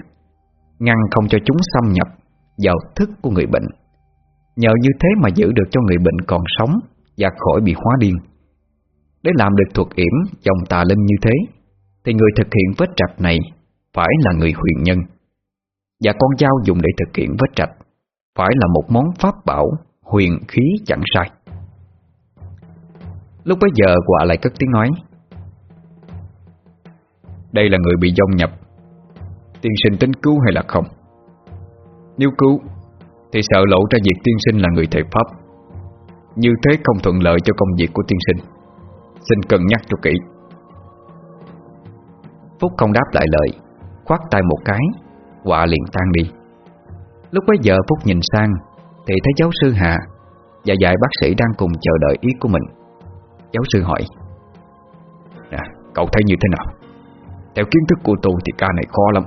Ngăn không cho chúng xâm nhập Vào thức của người bệnh. Nhờ như thế mà giữ được cho người bệnh còn sống Và khỏi bị hóa điên. Để làm được thuật yểm dòng tà linh như thế, Thì người thực hiện vết trạch này Phải là người huyền nhân. Và con dao dùng để thực hiện vết trạch Phải là một món pháp bảo Huyền khí chẳng sai. Lúc bấy giờ quả lại cất tiếng nói, Đây là người bị dông nhập. Tiên sinh tính cứu hay là không? Nếu cứu, Thì sợ lộ ra việc tiên sinh là người thầy Pháp. Như thế không thuận lợi cho công việc của tiên sinh. Xin cân nhắc cho kỹ. Phúc không đáp lại lời, Khoát tay một cái Quả liền tan đi. Lúc bấy giờ Phúc nhìn sang thì thấy giáo sư Hà Và vài bác sĩ đang cùng chờ đợi ý của mình. Giáo sư hỏi à, Cậu thấy như thế nào? Theo kiến thức của tôi thì ca này khó lắm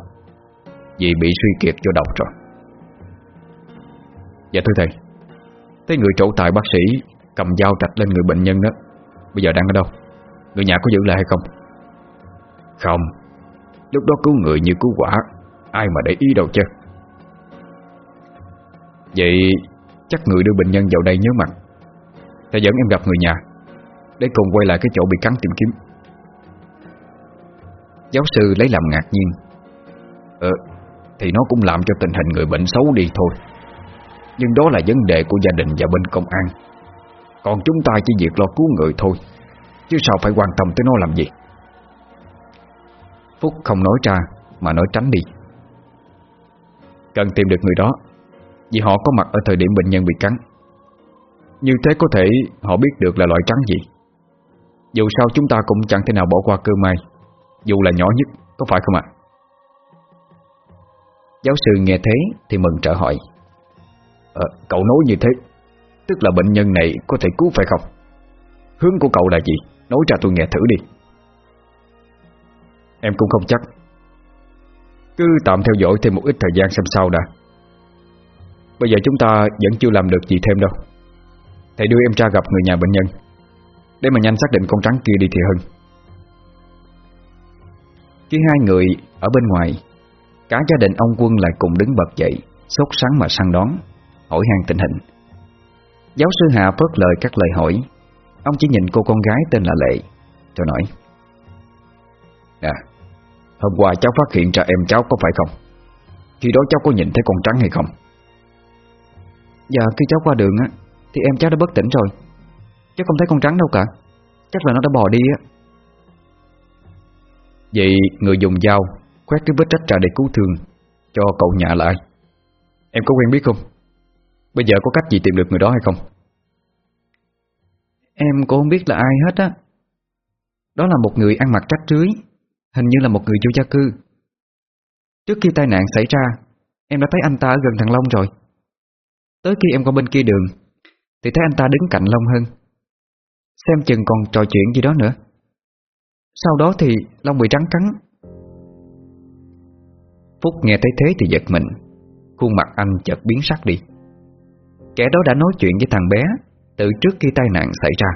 Vì bị suy kiệt cho độc rồi Dạ thưa thầy Thấy người trổ tài bác sĩ Cầm dao trạch lên người bệnh nhân đó Bây giờ đang ở đâu? Người nhà có giữ lại hay không? Không Lúc đó cứu người như cứu quả Ai mà để ý đâu chứ. Vậy chắc người đưa bệnh nhân vào đây nhớ mặt. Ta dẫn em gặp người nhà, Để cùng quay lại cái chỗ bị cắn tìm kiếm. Giáo sư lấy làm ngạc nhiên. Ờ Thì nó cũng làm cho tình hình người bệnh xấu đi thôi. Nhưng đó là vấn đề của gia đình và bên công an. Còn chúng ta chỉ việc lo cứu người thôi, Chứ sao phải quan tâm tới nó làm gì? Phúc không nói ra, Mà nói tránh đi. Cần tìm được người đó. Vì họ có mặt ở thời điểm bệnh nhân bị cắn. Như thế có thể Họ biết được là loại cắn gì. Dù sao chúng ta cũng chẳng thể nào bỏ qua cơ may Dù là nhỏ nhất Có phải không ạ? Giáo sư nghe thế Thì mừng trở hỏi à, Cậu nói như thế Tức là bệnh nhân này có thể cứu phải không? Hướng của cậu là gì? Nói ra tôi nghe thử đi. Em cũng không chắc. Cứ tạm theo dõi thêm một ít thời gian xem sau đã. Bây giờ chúng ta vẫn chưa làm được gì thêm đâu. Thầy đưa em ra gặp người nhà bệnh nhân. Để mà nhanh xác định con trắng kia đi thì hơn. Khi hai người ở bên ngoài, Cả gia đình ông Quân lại cùng đứng bật dậy, Sốt sắng mà săn đón, Hỏi han tình hình. Giáo sư Hạ phớt lời các lời hỏi. Ông chỉ nhìn cô con gái tên là Lệ, Rồi nói À Hôm qua cháu phát hiện ra em cháu có phải không? Khi đó cháu có nhìn thấy con trắng hay không? Dạ khi cháu qua đường á Thì em cháu đã bất tỉnh rồi. Cháu không thấy con trắng đâu cả. Chắc là nó đã bò đi á. Vậy người dùng dao Quét cái vết rách ra để cứu thương Cho cậu nhà là ai? Em có quen biết không? Bây giờ có cách gì tìm được người đó hay không? Em cũng không biết là ai hết á. Đó là một người ăn mặc rách rưới Hình như là một người vô gia cư. Trước khi tai nạn xảy ra Em đã thấy anh ta ở gần thằng Long rồi Tới khi em qua bên kia đường, Thì thấy anh ta đứng cạnh Long hơn Xem chừng còn trò chuyện gì đó nữa. Sau đó thì Long bị trắng cắn. Phúc nghe thấy thế thì giật mình, Khuôn mặt anh chợt biến sắc đi. Kẻ đó đã nói chuyện với thằng bé Từ trước khi tai nạn xảy ra.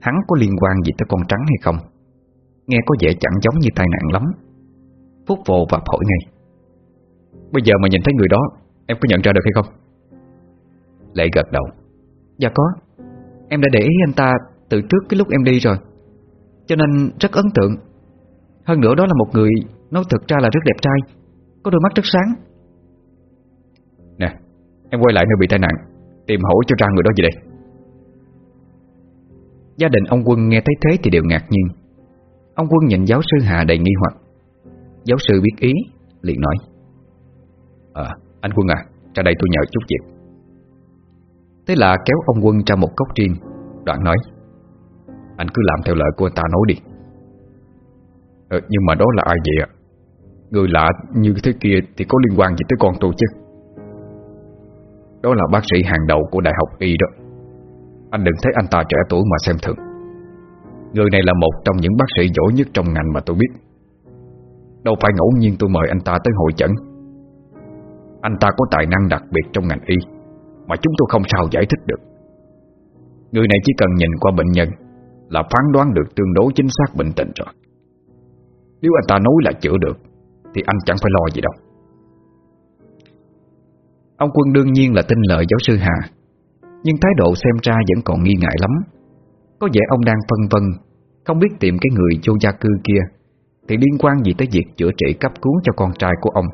Hắn có liên quan gì tới con trắng hay không? Nghe có vẻ chẳng giống như tai nạn lắm. Phúc vồ và hỏi ngay. Bây giờ mà nhìn thấy người đó, Em có nhận ra được hay không? Lệ gật đầu. Dạ có. Em đã để ý anh ta từ trước cái lúc em đi rồi. Cho nên rất ấn tượng. Hơn nữa đó là một người Nói thực ra là rất đẹp trai Có đôi mắt rất sáng. Nè Em quay lại nơi bị tai nạn Tìm hỏi cho ra người đó gì đây. Gia đình ông Quân nghe thấy thế thì đều ngạc nhiên. Ông Quân nhìn giáo sư Hà đầy nghi hoặc. Giáo sư biết ý liền nói. À anh Quân à Ra đây tôi nhờ chút việc Thế là kéo ông Quân ra một cốc riêng. Đoạn nói Anh cứ làm theo lời của ta nói đi. Ờ, Nhưng mà đó là ai vậy ạ? Người lạ như thế kia Thì có liên quan gì tới con tôi chứ? Đó là bác sĩ hàng đầu của đại học Y đó. Anh đừng thấy anh ta trẻ tuổi mà xem thường. Người này là một trong những bác sĩ giỏi nhất trong ngành mà tôi biết. Đâu phải ngẫu nhiên tôi mời anh ta tới hội chẩn. Anh ta có tài năng đặc biệt trong ngành y. Mà chúng tôi không sao giải thích được. Người này chỉ cần nhìn qua bệnh nhân Là phán đoán được tương đối chính xác bệnh tình rồi. Nếu anh ta nói là chữa được, Thì anh chẳng phải lo gì đâu. Ông Quân đương nhiên là tin lời giáo sư Hà, Nhưng thái độ xem ra vẫn còn nghi ngại lắm. Có vẻ ông đang phân vân, Không biết tìm cái người vô gia cư kia Thì liên quan gì tới việc chữa trị cấp cứu cho con trai của ông.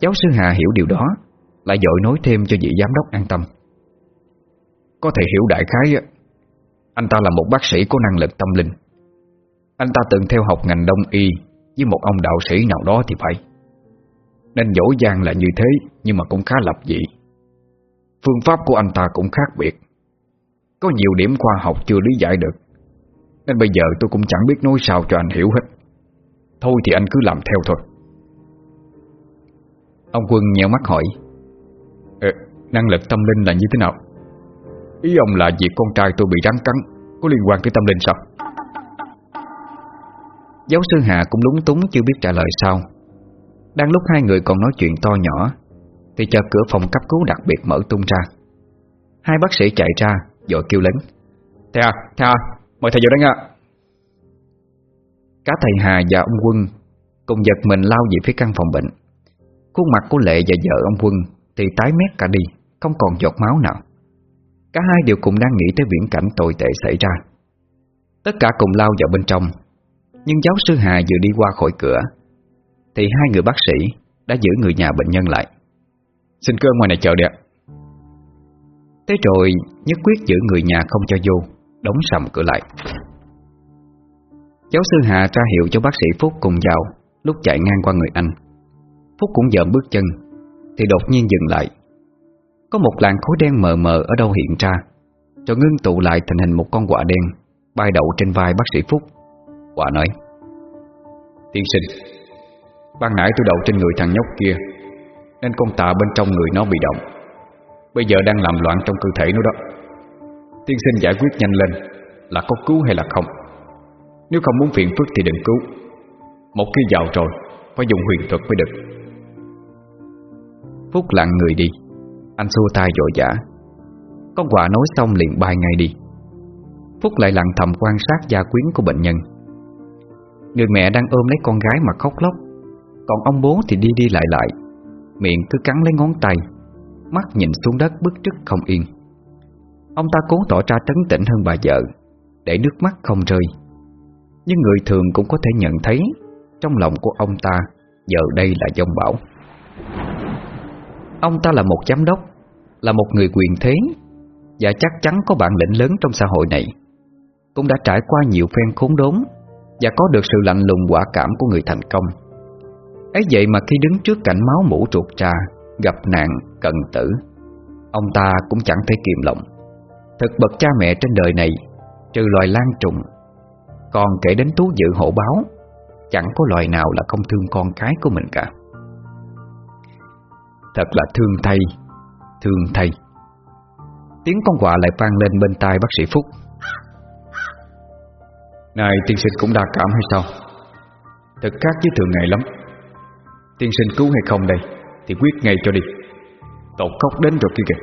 Giáo sư Hà hiểu điều đó lại dội nói thêm cho vị giám đốc an tâm. Có thể hiểu đại khái Anh ta là một bác sĩ có năng lực tâm linh. Anh ta từng theo học ngành đông y Với một ông đạo sĩ nào đó thì phải. Nên dỗ dàng là như thế, Nhưng mà cũng khá lập dị. Phương pháp của anh ta cũng khác biệt. Có nhiều điểm khoa học chưa lý giải được. Nên bây giờ tôi cũng chẳng biết nói sao cho anh hiểu hết. Thôi thì anh cứ làm theo thôi. Ông Quân nheo mắt hỏi. Ờ, năng lực tâm linh là như thế nào? Ý ông là việc con trai tôi bị rắn cắn Có liên quan tới tâm linh sao? Giáo sư Hà cũng lúng túng chưa biết trả lời sao. Đang lúc hai người còn nói chuyện to nhỏ Thì chợt cửa phòng cấp cứu đặc biệt mở tung ra. Hai bác sĩ chạy ra Rồi kêu lớn. Thầy à, thầy à, mời thầy vào đây nha. Cả thầy Hà và ông Quân Cùng giật mình lao về phía căn phòng bệnh. Khuôn mặt của Lệ và vợ ông Quân thì tái mét cả đi, Không còn giọt máu nào. Cả hai đều cùng đang nghĩ tới viễn cảnh tồi tệ xảy ra. Tất cả cùng lao vào bên trong, Nhưng giáo sư Hà vừa đi qua khỏi cửa, Thì hai người bác sĩ Đã giữ người nhà bệnh nhân lại. Xin cứ ở ngoài này chờ đi ạ. Thế rồi nhất quyết giữ người nhà không cho vô, Đóng sầm cửa lại. Giáo sư Hà ra hiệu cho bác sĩ Phúc cùng vào, Lúc chạy ngang qua người anh. Phúc cũng dợm bước chân thì đột nhiên dừng lại. Có một làn khối đen mờ mờ ở đâu hiện ra Rồi ngưng tụ lại thành hình một con quạ đen Bay đậu trên vai bác sĩ Phúc. Quạ nói, Tiên sinh, Ban nãy tôi đậu trên người thằng nhóc kia, Nên con tạ bên trong người nó bị động. Bây giờ đang làm loạn trong cơ thể nó đó. Tiên sinh giải quyết nhanh lên, Là có cứu hay là không? Nếu không muốn phiền phức thì đừng cứu. Một khi vào rồi, Phải dùng huyền thuật mới được. Phúc lặng người đi. Anh xua tay dội dã. Con quả nói xong liền bay ngay đi. Phúc lại lặng thầm quan sát gia quyến của bệnh nhân. Người mẹ đang ôm lấy con gái mà khóc lóc. Còn ông bố thì đi đi lại lại. Miệng cứ cắn lấy ngón tay. Mắt nhìn xuống đất bức trức không yên. Ông ta cố tỏ ra trấn tĩnh hơn bà vợ, Để nước mắt không rơi. Nhưng người thường cũng có thể nhận thấy, Trong lòng của ông ta, Giờ đây là dông bão. Ông ta là một giám đốc Là một người quyền thế Và chắc chắn có bản lĩnh lớn trong xã hội này. Cũng đã trải qua nhiều phen khốn đốn Và có được sự lạnh lùng quả cảm của người thành công. Ấy vậy mà khi đứng trước cảnh máu mũ ruột trà Gặp nạn, cận tử Ông ta cũng chẳng thể kiềm lòng. Thực bậc cha mẹ trên đời này Trừ loài lan trùng Còn kể đến thú dự hộ báo Chẳng có loài nào là không thương con cái của mình cả. Thật là thương thay Thương thay. Tiếng con quạ lại vang lên bên tai bác sĩ Phúc. Này, tiên sinh cũng đa cảm hay sao? Thật khác với thường ngày lắm. Tiên sinh cứu hay không đây, Thì quyết ngay cho đi. Tột khóc đến rồi kia kìa.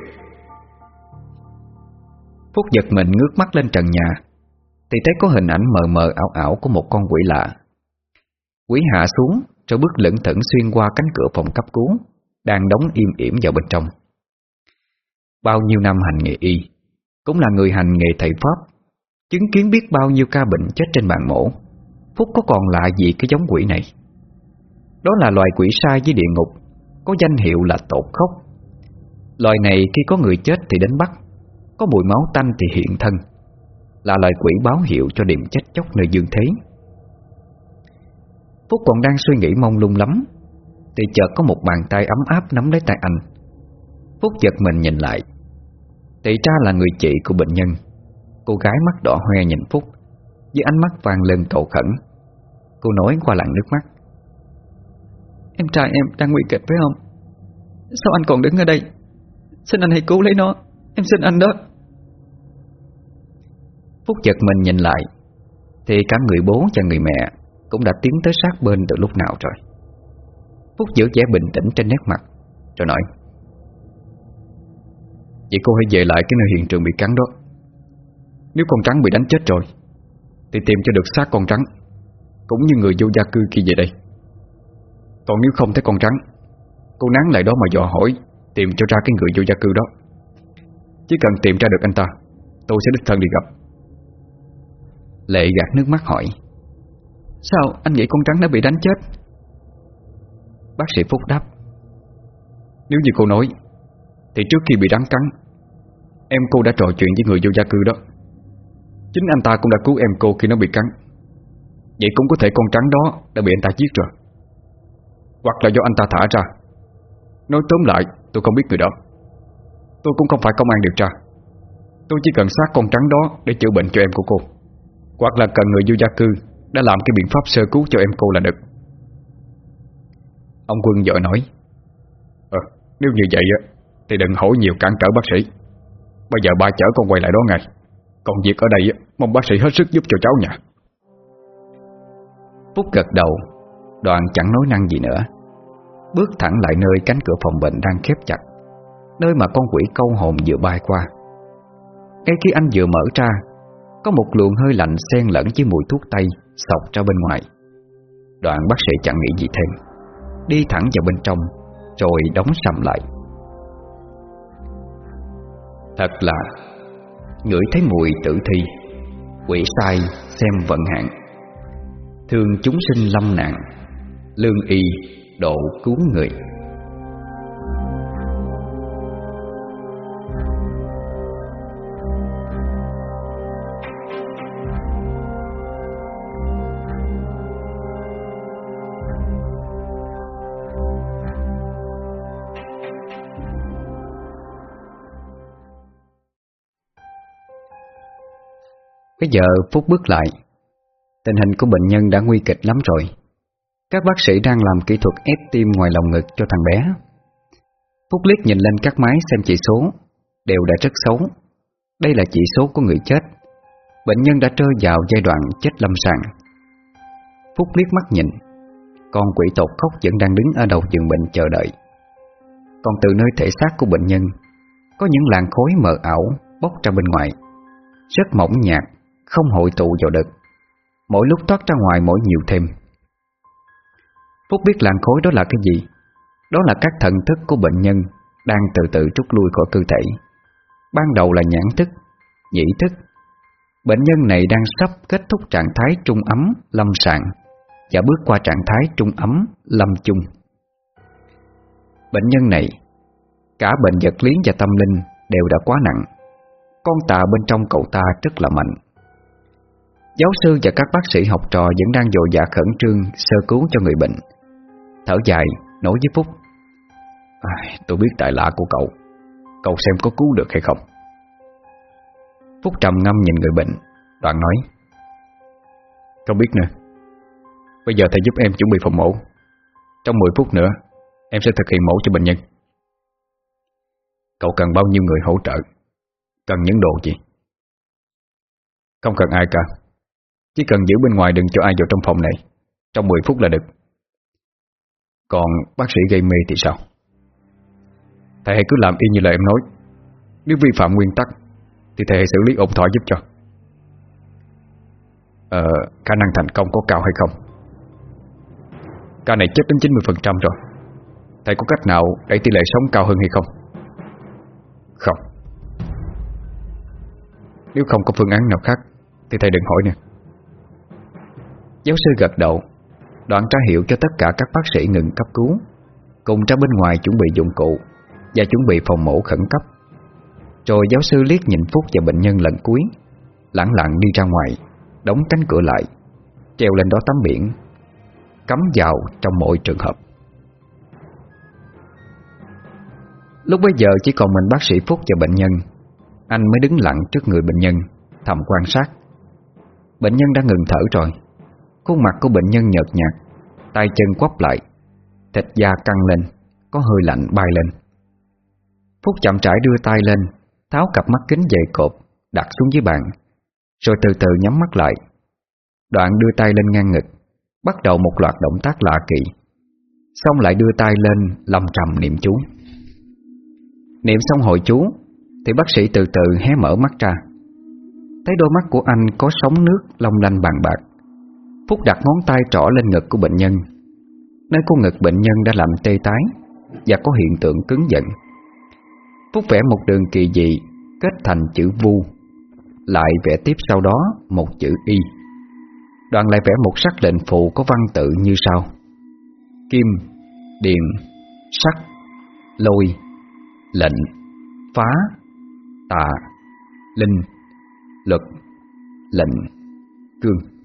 Phúc giật mình ngước mắt lên trần nhà, Thì thấy có hình ảnh mờ mờ ảo ảo Của một con quỷ lạ. Quỷ hạ xuống, Rồi bước lững thững xuyên qua cánh cửa phòng cấp cứu. Đang đóng im ỉm vào bên trong. Bao nhiêu năm hành nghề y, Cũng là người hành nghề thầy Pháp, Chứng kiến biết bao nhiêu ca bệnh chết trên bàn mổ, Phúc có còn lạ gì cái giống quỷ này? Đó là loài quỷ sai với địa ngục, Có danh hiệu là tột khốc Loài này khi có người chết thì đến bắt, Có mùi máu tanh thì hiện thân, Là loài quỷ báo hiệu cho điểm chết chóc nơi dương thế. Phúc còn đang suy nghĩ mong lung lắm thì chợt có một bàn tay ấm áp nắm lấy tay anh. Phúc giật mình nhìn lại. Thì ra là người chị của bệnh nhân. Cô gái mắt đỏ hoe nhìn Phúc, Với ánh mắt vàng lên cầu khẩn. Cô nói qua lặng nước mắt. Em trai em đang nguy kịch phải không? Sao anh còn đứng ở đây? Xin anh hãy cứu lấy nó. Em xin anh đó. Phúc giật mình nhìn lại. Thì cả người bố và người mẹ Cũng đã tiến tới sát bên từ lúc nào rồi. Phúc giữ vẻ bình tĩnh trên nét mặt. Rồi nói, Vậy cô hãy về lại cái nơi hiện trường bị cắn đó. Nếu con trắng bị đánh chết rồi, Thì tìm cho được xác con trắng Cũng như người vô gia cư kia về đây. Còn nếu không thấy con trắng Cô nán lại đó mà dò hỏi, Tìm cho ra cái người vô gia cư đó. Chỉ cần tìm ra được anh ta, Tôi sẽ đích thân đi gặp. Lệ gạt nước mắt hỏi, Sao anh nghĩ con trắng đã bị đánh chết? Bác sĩ Phúc đáp, Nếu như cô nói, Thì trước khi bị rắn cắn, Em cô đã trò chuyện với người vô gia cư đó. Chính anh ta cũng đã cứu em cô khi nó bị cắn. Vậy cũng có thể con trắng đó Đã bị anh ta giết rồi. Hoặc là do anh ta thả ra. Nói tóm lại, tôi không biết người đó. Tôi cũng không phải công an điều tra. Tôi chỉ cần xác con trắng đó Để chữa bệnh cho em của cô. Hoặc là cần người vô gia cư Đã làm cái biện pháp sơ cứu cho em cô là được. Ông Quân vợ nói Ờ, nếu như vậy Thì đừng hỏi nhiều cản trở bác sĩ. Bây giờ ba chở con quay lại đó ngay. Còn việc ở đây Mong bác sĩ hết sức giúp cho cháu nha. Phúc gật đầu Đoàn chẳng nói năng gì nữa. Bước thẳng lại nơi cánh cửa phòng bệnh đang khép chặt Nơi mà con quỷ câu hồn vừa bay qua. Ngay khi anh vừa mở ra Có một luồng hơi lạnh xen lẫn với mùi thuốc tây Sọc ra bên ngoài. Đoạn bác sĩ chẳng nghĩ gì thêm. Đi thẳng vào bên trong, Rồi đóng sầm lại. Thật là, Ngửi thấy mùi tử thi, Quỷ sai xem vận hạn. Thương chúng sinh lâm nạn, Lương y độ cứu người. Bây giờ Phúc bước lại. Tình hình của bệnh nhân đã nguy kịch lắm rồi. Các bác sĩ đang làm kỹ thuật ép tim ngoài lòng ngực cho thằng bé. Phúc liếc nhìn lên các máy xem chỉ số. Đều đã rất xấu. Đây là chỉ số của người chết. Bệnh nhân đã rơi vào giai đoạn chết lâm sàng. Phúc liếc mắt nhìn. Con quỷ tột khóc vẫn đang đứng ở đầu giường bệnh chờ đợi. Còn từ nơi thể xác của bệnh nhân, Có những làn khối mờ ảo bốc ra bên ngoài. Rất mỏng nhạt không hội tụ vào được Mỗi lúc thoát ra ngoài mỗi nhiều thêm. Phúc biết làn khối đó là cái gì. Đó là các thần thức của bệnh nhân Đang từ từ trút lui khỏi cơ thể. Ban đầu là nhãn thức, Nhĩ thức. Bệnh nhân này đang sắp kết thúc trạng thái trung ấm, lâm sàng, Và bước qua trạng thái trung ấm, lâm chung. Bệnh nhân này, Cả bệnh vật lý và tâm linh đều đã quá nặng. Con tà bên trong cậu ta rất là mạnh. Giáo sư và các bác sĩ học trò vẫn đang dội dạ khẩn trương sơ cứu cho người bệnh. Thở dài, nói với Phúc à, Tôi biết tài lạ của cậu. Cậu xem có cứu được hay không? Phúc trầm ngâm nhìn người bệnh Đoạn nói Không biết nữa. Bây giờ thầy giúp em chuẩn bị phòng mổ. Trong 10 phút nữa Em sẽ thực hiện mổ cho bệnh nhân. Cậu cần bao nhiêu người hỗ trợ? Cần những đồ gì? Không cần ai cả. Chỉ cần giữ bên ngoài đừng cho ai vào trong phòng này. Trong 10 phút là được. Còn bác sĩ gây mê thì sao? Thầy hãy cứ làm y như lời em nói. Nếu vi phạm nguyên tắc Thì thầy hãy xử lý ổn thỏa giúp cho. Ờ, khả năng thành công có cao hay không? Ca này chết đến 90% rồi. Thầy có cách nào để tỷ lệ sống cao hơn hay không? Không. Nếu không có phương án nào khác Thì thầy đừng hỏi nữa. Giáo sư gật đầu, Đoạn tra hiệu cho tất cả các bác sĩ ngừng cấp cứu, Cùng ra bên ngoài chuẩn bị dụng cụ Và chuẩn bị phòng mổ khẩn cấp. Rồi giáo sư liếc nhìn Phúc và bệnh nhân lần cuối Lặng lặng đi ra ngoài, Đóng cánh cửa lại, Treo lên đó tấm biển Cấm vào trong mọi trường hợp. Lúc bấy giờ chỉ còn mình bác sĩ Phúc và bệnh nhân, Anh mới đứng lặng trước người bệnh nhân, Thầm quan sát. Bệnh nhân đã ngừng thở rồi. Khuôn mặt của bệnh nhân nhợt nhạt, tay chân quắp lại, Thịt da căng lên, Có hơi lạnh bay lên. Phúc chậm trải đưa tay lên, Tháo cặp mắt kính dày cộp, Đặt xuống dưới bàn, Rồi từ từ nhắm mắt lại. Đoạn đưa tay lên ngang ngực, Bắt đầu một loạt động tác lạ kỳ, Xong lại đưa tay lên Lòng trầm niệm chú. Niệm xong hội chú, Thì bác sĩ từ từ hé mở mắt ra. Thấy đôi mắt của anh có sóng nước Long lanh bàn bạc Phúc đặt ngón tay trỏ lên ngực của bệnh nhân. Nơi của ngực bệnh nhân đã làm tê tái Và có hiện tượng cứng giận Phúc vẽ một đường kỳ dị Kết thành chữ vu Lại vẽ tiếp sau đó một chữ y. Đoàn lại vẽ một sắc lệnh phụ có văn tự như sau. Kim, điện, sắc, lôi, lệnh, phá, tà, linh, luật, lệnh, cương.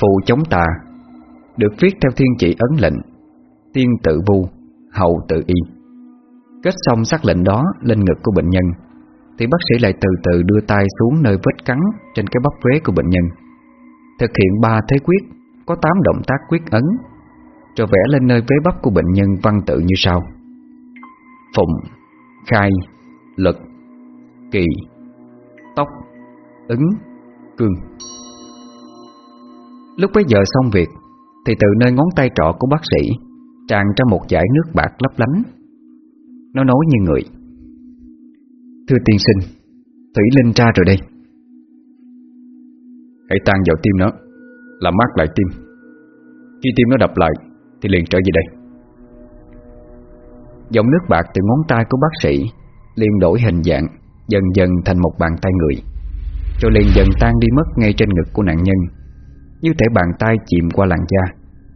Phụ chống tà được viết theo thiên chỉ ấn lệnh, tiên tự vu, hậu tự y. Kết xong sắc lệnh đó lên ngực của bệnh nhân, thì bác sĩ lại từ từ đưa tay xuống nơi vết cắn trên cái bắp vế của bệnh nhân. Thực hiện ba thế quyết, có tám động tác quyết ấn, rồi vẽ lên nơi vế bắp của bệnh nhân văn tự như sau. Phụng, khai, lực, kỳ, tóc, ứng, cương. Lúc bấy giờ xong việc, thì từ nơi ngón tay trọ của bác sĩ tràn ra một dải nước bạc lấp lánh. Nó nói như người. Thưa tiên sinh, Thủy Linh ra rồi đây. Hãy tan vào tim nó, làm mát lại tim. Khi tim nó đập lại, thì liền trở về đây. Dòng nước bạc từ ngón tay của bác sĩ liền đổi hình dạng Dần dần thành một bàn tay người Rồi liền dần tan đi mất ngay trên ngực của nạn nhân như thể bàn tay chìm qua làn da,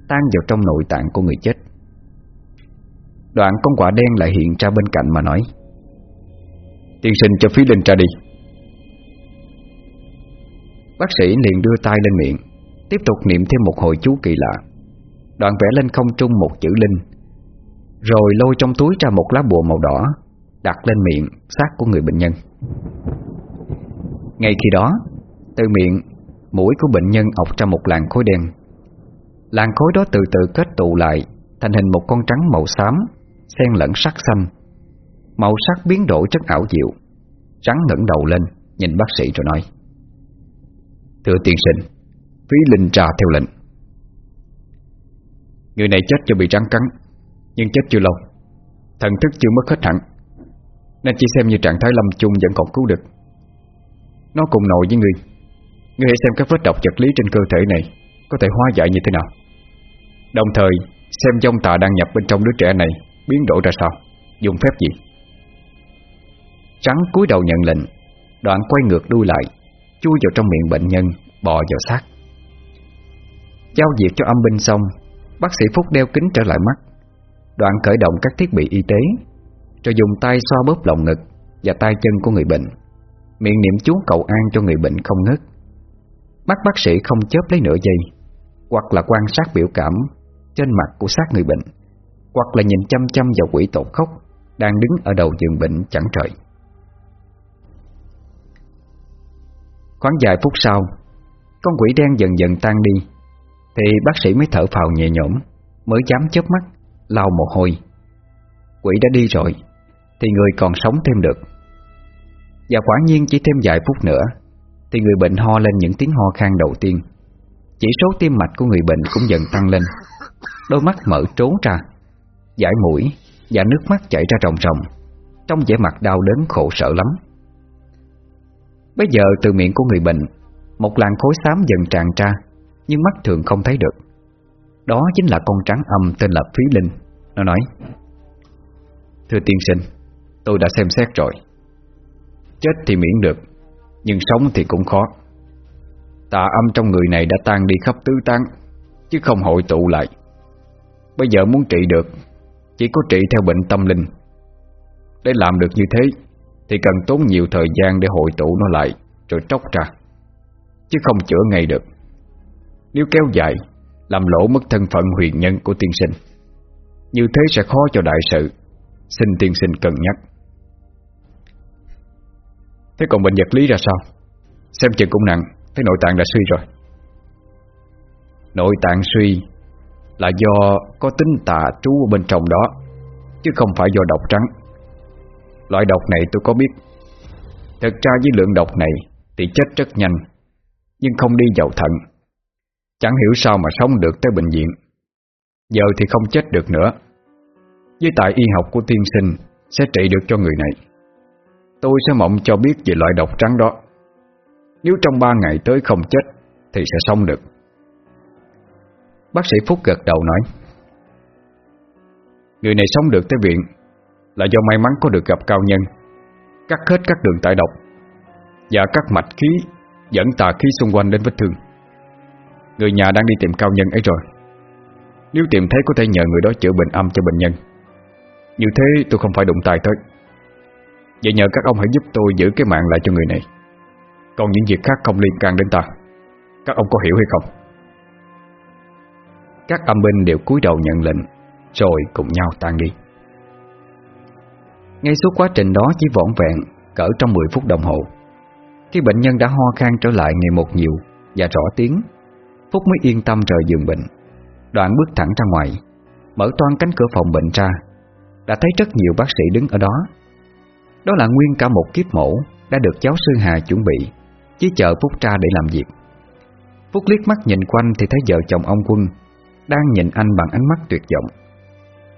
Tan vào trong nội tạng của người chết. Đoạn con quả đen lại hiện ra bên cạnh mà nói, Tiên sinh cho phí linh ra đi. Bác sĩ liền đưa tay lên miệng, Tiếp tục niệm thêm một hồi chú kỳ lạ. Đoạn vẽ lên không trung một chữ linh, rồi lôi trong túi ra một lá bùa màu đỏ, Đặt lên miệng xác của người bệnh nhân. Ngay khi đó, Từ miệng Mũi của bệnh nhân ọc ra một làn khối đen. Làn khối đó từ từ kết tụ lại, Thành hình một con trắng màu xám, Xen lẫn sắc xanh. Màu sắc biến đổi rất ảo diệu. Trắng ngẩng đầu lên, Nhìn bác sĩ rồi nói. Thưa tiên sinh, Phí linh trà theo lệnh. Người này chết cho bị rắn cắn, nhưng chết chưa lâu. Thần thức chưa mất hết hẳn, Nên chỉ xem như trạng thái lâm chung vẫn còn cứu được. Nó cùng nội với người." Ngươi hãy xem các vết độc vật lý trên cơ thể này Có thể hóa giải như thế nào. Đồng thời, xem dông tà đang nhập bên trong đứa trẻ này Biến đổi ra sao. Dùng phép gì? Trắng cúi đầu nhận lệnh, Đoạn quay ngược đuôi lại, Chui vào trong miệng bệnh nhân, Bò vào xác. Giao diệt cho âm binh xong, Bác sĩ Phúc đeo kính trở lại mắt. Đoạn khởi động các thiết bị y tế, Rồi dùng tay xoa bóp lồng ngực Và tay chân của người bệnh. Miệng niệm chú cầu an cho người bệnh không ngớt. Mắt bác sĩ không chớp lấy nửa giây, Hoặc là quan sát biểu cảm Trên mặt của xác người bệnh, Hoặc là nhìn chăm chăm vào quỷ tột khóc Đang đứng ở đầu giường bệnh chẳng trời. Khoảng vài phút sau, Con quỷ đen dần dần tan đi, Thì bác sĩ mới thở phào nhẹ nhõm, Mới dám chớp mắt, lau mồ hôi. Quỷ đã đi rồi, Thì người còn sống thêm được. Và quả nhiên chỉ thêm vài phút nữa thì người bệnh ho lên những tiếng ho khan đầu tiên. Chỉ số tim mạch của người bệnh cũng dần tăng lên. Đôi mắt mở trốn ra. Giải mũi Và nước mắt chảy ra ròng ròng. Trong vẻ mặt đau đớn khổ sở lắm. Bây giờ từ miệng của người bệnh, Một làn khối xám dần tràn ra, Nhưng mắt thường không thấy được. Đó chính là con trắng âm tên là Phí Linh. Nó nói, Thưa tiên sinh, Tôi đã xem xét rồi. Chết thì miễn được nhưng sống thì cũng khó. Tà âm trong người này đã tan đi khắp tứ tán, Chứ không hội tụ lại. Bây giờ muốn trị được, Chỉ có trị theo bệnh tâm linh. Để làm được như thế, Thì cần tốn nhiều thời gian để hội tụ nó lại, Rồi tróc ra. Chứ không chữa ngay được. Nếu kéo dài, Làm lỗ mất thân phận huyền nhân của tiên sinh. Như thế sẽ khó cho đại sự, Xin tiên sinh cân nhắc. Thế còn bệnh vật lý ra sao? Xem chừng cũng nặng, Thấy nội tạng đã suy rồi. Nội tạng suy Là do có tính tà trú ở bên trong đó, Chứ không phải do độc trắng. Loại độc này tôi có biết. Thật ra với lượng độc này Thì chết rất nhanh, Nhưng không đi vào thận. Chẳng hiểu sao mà sống được tới bệnh viện. Giờ thì không chết được nữa. Với tại y học của tiên sinh Sẽ trị được cho người này. Tôi sẽ mộng cho biết về loại độc trắng đó. Nếu trong ba ngày tới không chết, Thì sẽ sống được. Bác sĩ Phúc gật đầu nói, Người này sống được tới viện Là do may mắn có được gặp cao nhân, Cắt hết các đường tại độc Và các mạch khí Dẫn tà khí xung quanh đến vết thương. Người nhà đang đi tìm cao nhân ấy rồi. Nếu tìm thấy có thể nhờ người đó chữa bệnh âm cho bệnh nhân. Như thế tôi không phải đụng tay tới. Vậy nhờ các ông hãy giúp tôi giữ cái mạng lại cho người này. Còn những việc khác không liên can đến ta. Các ông có hiểu hay không? Các âm binh đều cúi đầu nhận lệnh, Rồi cùng nhau tan đi. Ngay suốt quá trình đó chỉ vỏn vẹn Cỡ trong 10 phút đồng hồ. Khi bệnh nhân đã ho khan trở lại ngày một nhiều Và rõ tiếng, Phúc mới yên tâm rời giường bệnh. Đoạn bước thẳng ra ngoài, Mở toan cánh cửa phòng bệnh ra, Đã thấy rất nhiều bác sĩ đứng ở đó. Đó là nguyên cả một kiếp mổ Đã được giáo sư Hà chuẩn bị Chỉ chờ Phúc ra để làm việc. Phúc liếc mắt nhìn quanh Thì thấy vợ chồng ông Quân Đang nhìn anh bằng ánh mắt tuyệt vọng.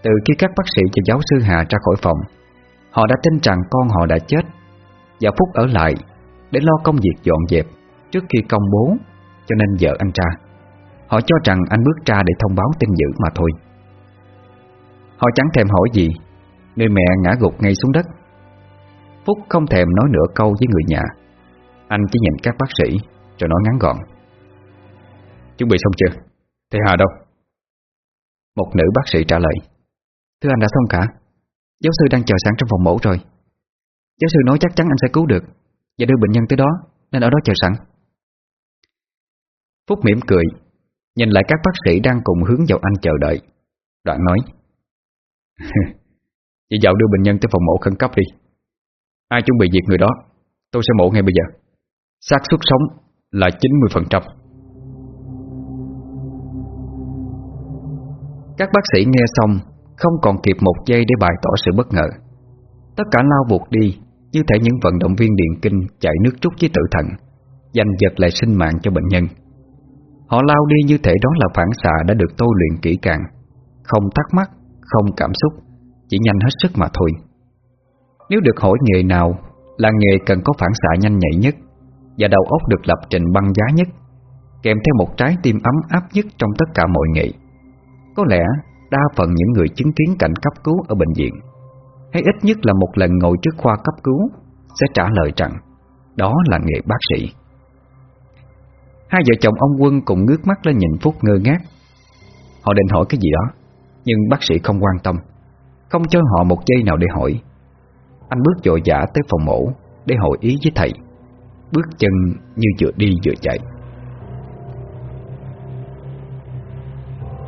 Từ khi các bác sĩ cho giáo sư Hà ra khỏi phòng, Họ đã tin rằng con họ đã chết Và Phúc ở lại Để lo công việc dọn dẹp Trước khi công bố, Cho nên vợ anh ra. Họ cho rằng anh bước ra để thông báo tin dữ mà thôi. Họ chẳng thèm hỏi gì Người mẹ ngã gục ngay xuống đất. Phúc không thèm nói nửa câu với người nhà. Anh chỉ nhìn các bác sĩ, Rồi nói ngắn gọn. Chuẩn bị xong chưa? Thế Hà đâu? Một nữ bác sĩ trả lời. Thưa anh đã xong cả. Giáo sư đang chờ sẵn trong phòng mổ rồi. Giáo sư nói chắc chắn anh sẽ cứu được Và đưa bệnh nhân tới đó, Nên ở đó chờ sẵn. Phúc mỉm cười, Nhìn lại các bác sĩ đang cùng hướng vào anh chờ đợi. Đoạn nói [laughs] Vậy dạo đưa bệnh nhân tới phòng mổ khẩn cấp đi. Ai chuẩn bị diệt người đó Tôi sẽ mổ ngay bây giờ. Xác suất sống là 90% Các bác sĩ nghe xong Không còn kịp một giây để bày tỏ sự bất ngờ. Tất cả lao vụt đi Như thể những vận động viên điện kinh Chạy nước trúc với tự thần Giành giật lại sinh mạng cho bệnh nhân. Họ lao đi như thể đó là phản xạ Đã được tôi luyện kỹ càng. Không thắc mắc, không cảm xúc Chỉ nhanh hết sức mà thôi. Nếu được hỏi nghề nào Là nghề cần có phản xạ nhanh nhạy nhất Và đầu óc được lập trình băng giá nhất, Kèm theo một trái tim ấm áp nhất Trong tất cả mọi nghề, Có lẽ đa phần những người chứng kiến cảnh cấp cứu Ở bệnh viện, Hay ít nhất là một lần ngồi trước khoa cấp cứu, Sẽ trả lời rằng Đó là nghề bác sĩ. Hai vợ chồng ông Quân cùng ngước mắt lên nhìn Phúc ngơ ngác. Họ định hỏi cái gì đó, Nhưng bác sĩ không quan tâm, Không cho họ một giây nào để hỏi. Anh bước dội dã tới phòng mổ Để hội ý với thầy. Bước chân như vừa đi vừa chạy.